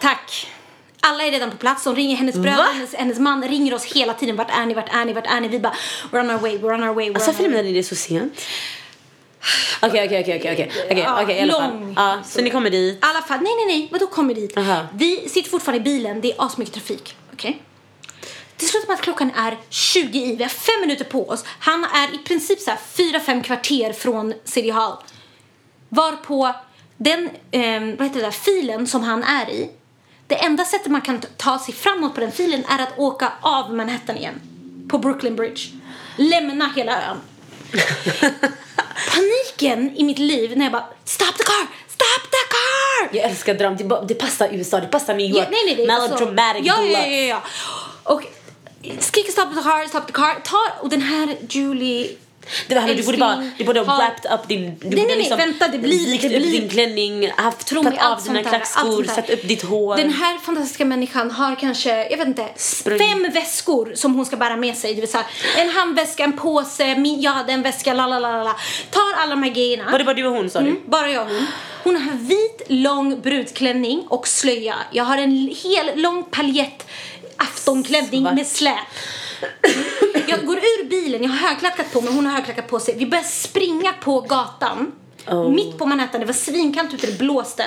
Tack. Alla är redan på plats. De ringer hennes bröder, hennes, hennes man ringer oss hela tiden. Vart är ni, vart är ni, vart är ni? Vi bara, we're on our way, we're on our way, we're Alltså filmade ni det så sent? Okej, okej, okej, okej, okej, okej, i alla fall. lång Ja, så ni kommer dit. I alla fall, nej nej nej, vadå kommer dit? Aha. Vi sitter fortfarande i bilen, det är asmycket trafik. Okej? Det slutar med att klockan är 20 i, vi har fem minuter på oss. Han är i princip så här fyra, fem kvarter från City Hall. Varpå den, ehm, vad heter det där, filen som han är i. Det enda sättet man kan ta sig framåt på den filen är att åka av Manhattan igen. På Brooklyn Bridge. Lämna hela ön. Paniken i mitt liv när jag bara Stop the car! Stop the car! Jag älskar drama. Det, det passar USA, det passar New York. Ja, nej, nej, Melodramatic alltså, ja, ja, ja, ja. Och skriker stop the car, stop the car. Tar, och den här Julie Det var, du borde bara, du borde ha wrapped up din... Du Nej, borde nej, liksom vänta, det blir- vikt det upp blir- din klänning, haft, tagit av dina där, klackskor, satt upp ditt hår. Den här fantastiska människan har kanske, jag vet inte, Spring. fem väskor som hon ska bära med sig. Det vill säga en handväska, en påse, min, jag hade en väska, la la la la. Tar alla de här grejerna. Var det bara du och hon sa du? Mm, bara jag och hon. Hon har vit lång brudklänning och slöja. Jag har en hel lång paljett aftonklänning Svart. med släp. Jag går ur bilen, jag har högklackat på mig, hon har högklackat på sig. Vi börjar springa på gatan. Oh. Mitt på Manhattan, det var svinkallt ute, det blåste.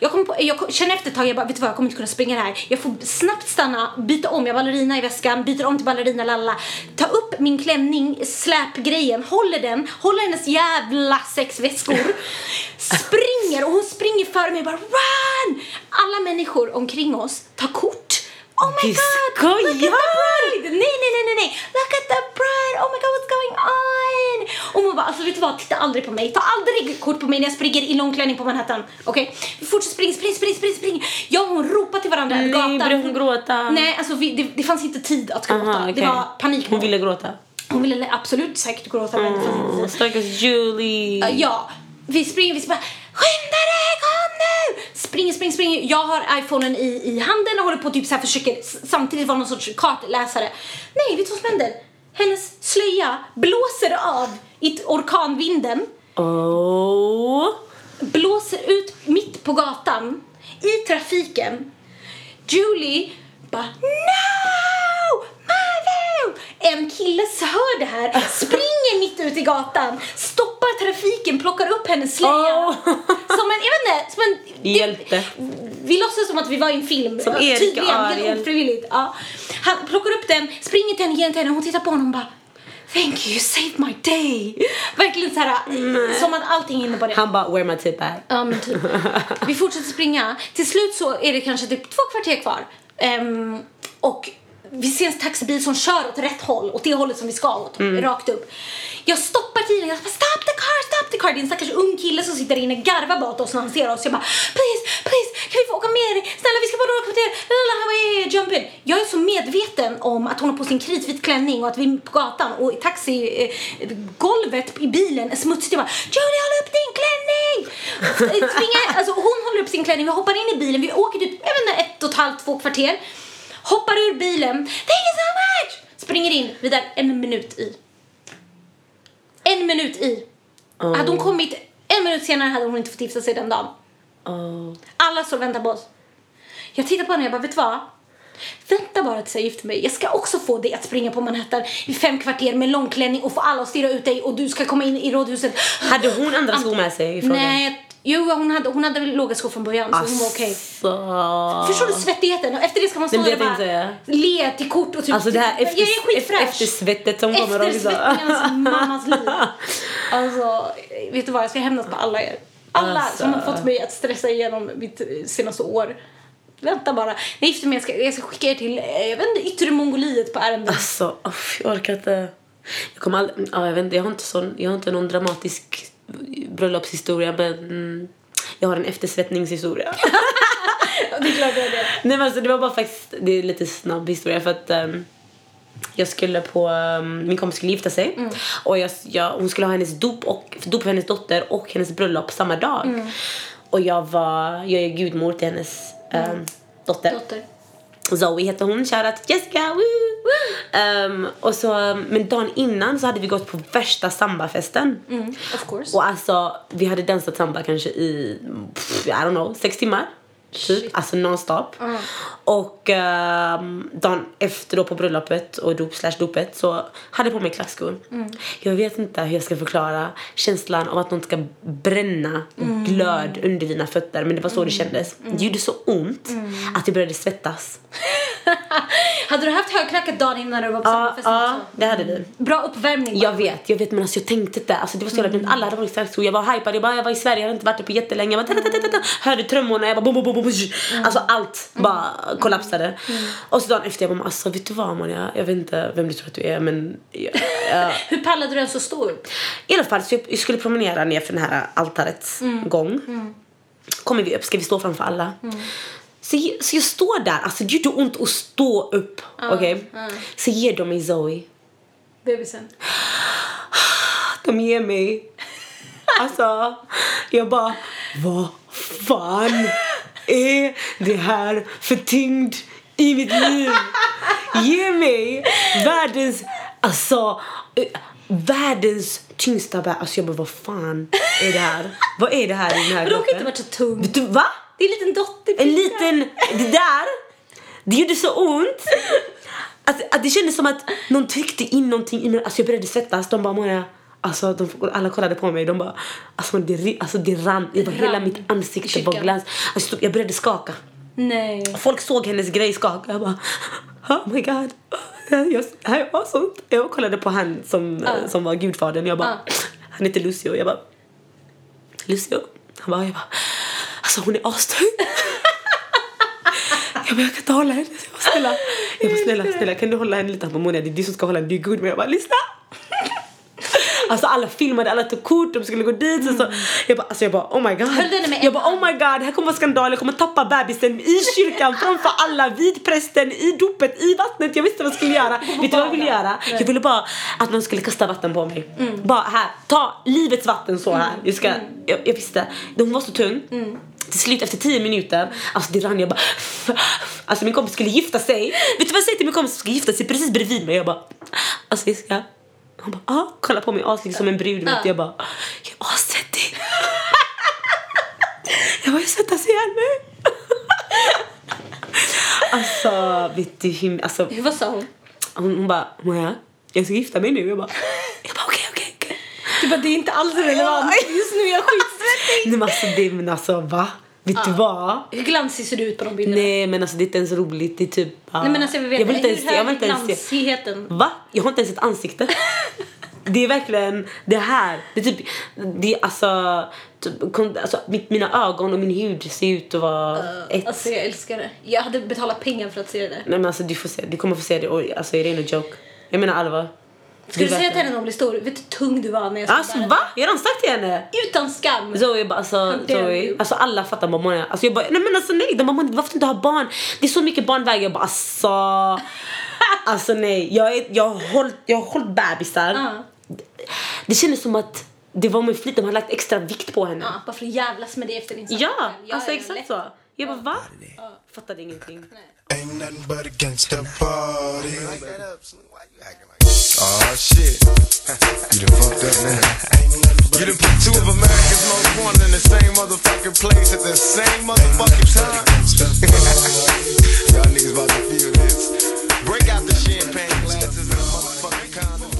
Jag, kom på, jag kom- känner efter ett tag, jag bara, vet du vad, jag kommer inte kunna springa det här. Jag får snabbt stanna, byta om, jag har ballerina i väskan, byter om till ballerina, lalla. Ta upp min klänning, släpgrejen, håller den, håller hennes jävla sex väskor. Springer och hon springer före mig bara run! Alla människor omkring oss tar kort. Oh my god! Look at the bride! Nej, nej, nej, nej, nej! Look at the bride! Oh my god, what's going on? Och man bara, alltså vet du vad? Titta aldrig på mig. Ta aldrig kort på mig när jag springer i långklänning på Manhattan. Okej? Vi fortsätter springa, spring, spring, spring, spring. Jag och hon ropar till varandra över Nej, gatan. började hon gråta? Nej, alltså vi, det, det fanns inte tid att gråta. Aha, Det okej. var panik. Hon ville gråta. hon ville absolut säkert gråta men det fanns inte tid. Stackars Julie. Ja, vi springer, vi springer. Skynda dig! Springer, springer, springer. Jag har iPhonen i, i handen och håller på typ så här försöker samtidigt vara någon sorts kartläsare. Nej, vet du vad som händer? Hennes slöja blåser av i orkanvinden. Oh. Blåser ut mitt på gatan i trafiken. Julie bara no! En kille hör det här, springer mitt ut i gatan, stoppar trafiken, plockar upp hennes slöja. Oh. Som en, jag vet inte, som en... Hjälte. Vi låtsas som att vi var i en film. Som Erik Tydligen, helt ofrivilligt. Ja. Han plockar upp den, springer till henne, ger den till henne, hon tittar på honom och bara Thank you, you saved my day. Verkligen så här, som att allting innebar det. Han bara, where my tip at? Ja, men typ. Vi fortsätter springa. Till slut så är det kanske typ två kvarter kvar. Ehm, och vi ser en taxibil som kör åt rätt håll, åt det hållet som vi ska åt, rakt upp. Jag stoppar bilen, jag bara stop the car, stop the car. Det är en stackars ung kille som sitter inne, garvar bak oss när han ser oss. Jag bara please, please, kan vi få åka med dig? Snälla, vi ska bara var jag, jump in. Jag är så medveten om att hon har på sin kritvit klänning och att vi är på gatan och taxi, eh, golvet i bilen är smutsigt. Jag bara Julie, håll upp din klänning! Springer, alltså, hon håller upp sin klänning, vi hoppar in i bilen, vi åker typ, jag vet inte, ett och ett halvt, två kvarter. Hoppar ur bilen, thank you so much! Springer in, vi är där en minut i. En minut i. Hade hon kommit en minut senare hade hon inte fått gifta sig den dagen. Oh. Alla och väntar på oss. Jag tittar på henne och jag bara, vet du vad? Vänta bara tills jag gifter mig. Jag ska också få dig att springa på Manhattan i fem kvarter med långklänning och få alla att stirra ut dig och du ska komma in i rådhuset. Hade hon andra skor med sig frågan? Nej, jo hon hade, hon hade låga skor från början så hon var okej. Alltså. Förstår du svettigheten? Efter det ska man stå där och bara le till kort och typ... Alltså det här efter, jag är skitfräsch. efter svettet som kommer också. svettningens mammas liv. Alltså, vet du vad? Jag ska hämnas på alla er. Alla Alltså. som har fått mig att stressa igenom mitt senaste år. Vänta bara. När jag gifter mig jag ska jag ska skicka er till eh, jag vet inte, yttre Mongoliet på ärenden. Alltså, jag orkar inte. Jag kommer aldrig, ja, jag vet inte, jag har inte sån, jag har inte någon dramatisk bröllopshistoria men jag har en eftersvettningshistoria. Det är klart det är det. Nej men alltså det var bara faktiskt, det är lite snabb historia för att ehm, jag skulle på, ehm, min kompis skulle gifta sig Mm. och jag, jag, hon skulle ha hennes dop och dop för hennes dotter och hennes bröllop samma dag. Mm. Och jag var, jag är gudmor till hennes ehm, dotter. Dotter. Zoe heter hon, shoutout Jessica! Ehm, och så, men dagen innan så hade vi gått på värsta sambafesten. Mm, of course. Och alltså, vi hade dansat samba kanske i, pff, I don't know, sex timmar. Typ, Shit. alltså nonstop. Och um, dagen efter då på bröllopet och dop slash dopet så hade jag på mig klackskor. Jag vet inte hur jag ska förklara känslan av att någon ska bränna glöd under dina fötter men det var så det kändes. Det gjorde så ont att jag började svettas. Hade du haft högklackat dagen innan du var på Ja, ja, det hade vi. Bra uppvärmning. Jag vet, jag vet men alltså jag tänkte inte. Alltså det var så jävla dumt. Alla hade varit klackskor. Jag var hypad. Jag bara, jag var i Sverige, jag hade inte varit där på jättelänge. Jag bara. Hörde trummorna, jag bara bom, bom, bom, bom. Alltså allt bara kollapsade. Och så dagen efter jag bara, alltså vet du vad Amalia? Jag vet inte vem du tror att du är men jag, jag, Hur pallade du ens stå upp? i alla fall så jag, skulle promenera ner för den här altarets gång. Kommer vi upp, ska vi stå framför alla. Så, jag- så jag står där, alltså det gjorde ont att stå upp. Okej? Så ger de mig Zoe. Bebisen. de ger mig. Alltså, jag bara, vad fan är det här för tyngd i mitt liv? Ge mig världens, alltså, eh, världens tyngsta bär. Alltså jag bara, vad fan är det här? Vad är det här i den här Men de kan inte kroppen? varit så tung. Vet du, va? Det är en liten dotter. En liten, det där, det gjorde så ont. Att, att det kändes som att någon tryckte in någonting i mig. Alltså jag började svettas. De bara, Moja, alltså de, alla kollade på mig. De bara, alltså det, alltså det rann. Det var hela mitt ansikte var kyrkan. glans. Alltså, jag började skaka. Nej. Folk såg hennes grej skaka. Jag bara, oh my god. Jag, jag, var sånt. Jag kollade på han som, Ja. som var gudfadern. Jag bara, Ja. han heter Lucio. Jag bara, Lucio. Han bara, jag bara, alltså hon är astung. jag bara, jag kan inte hålla henne. Jag bara, snälla, jag bara, snälla, snälla kan du hålla henne lite? Han bara, Monia det är du som ska hålla henne, du är god. Men jag bara, lyssna. Alltså alla filmade, alla tog kort, de skulle gå dit. Så, så. Jag bara, alltså jag bara oh my god. Jag bara oh my god, här kommer vara skandal. Jag kommer tappa bebisen i kyrkan framför alla, vid prästen, i dopet, i vattnet. Jag visste vad jag skulle göra. Vet du vad jag ville göra? Jag ville bara att någon skulle kasta vatten på mig. Bara här, ta livets vatten så här. Jag, ska, jag, jag visste, hon var så tung. Till slut efter 10 minuter, alltså det rann jag bara Alltså min kompis skulle gifta sig Vet du vad jag säger till min kompis som ska gifta sig precis bredvid mig? Jag bara Alltså Jessica Han bara ah, kolla på mig aslig som en brud vet. Jag bara Jag är assvettig Jag bara jag svettas ihjäl mig Alltså vet du hur, alltså Vad sa hon? hon, hon bara Moja jag ska gifta mig nu Jag bara Jag bara okej okej okej Du bara, det är inte alls relevant. Just nu är jag skitsvettig. Nej men alltså det men alltså va? Vet du vad? Hur glansig ser du ut på de bilderna? Nej men alltså det är inte ens roligt. Det är typ bara... Nej men alltså jag vill veta, jag vill inte ens, hur jag hög vill inte är ens se. glansigheten? Va? Jag har inte ens ett ansikte. det är verkligen det här. Det är typ, det är alltså, typ, kon- alltså mina ögon och min hud ser ut att vara ett. Alltså jag älskar det. Jag hade betalat pengar för att se det där. Nej men alltså du får se, du kommer få se det och alltså är det en joke? Jag menar allvar. Ska du är säga till henne när hon blir stor? Vet du hur tung du var när jag Alltså va? Jag har redan sagt till henne. Utan skam! Zoe bara alltså, Zoe. Alltså alla fattar bara många. Alltså jag bara nej men alltså nej. De bara "Man, varför inte ha barn? Det är så mycket barnvägar. Jag bara alltså. alltså nej. Jag, är, jag, har hållit, jag har hållit bebisar. Ja. Det kändes som att det var med flit. De hade lagt extra vikt på henne. Ja, bara för att jävlas med det efter din Ja, samtal. Jag alltså är exakt lätt. så. Jag bara va? Fattade ingenting. Ain't Oh shit. You done fucked up now. You done put two of America's most wanted in the same motherfucking place at the same motherfucking time. Y'all niggas about to feel this. Break out the champagne glasses and the motherfucking condoms.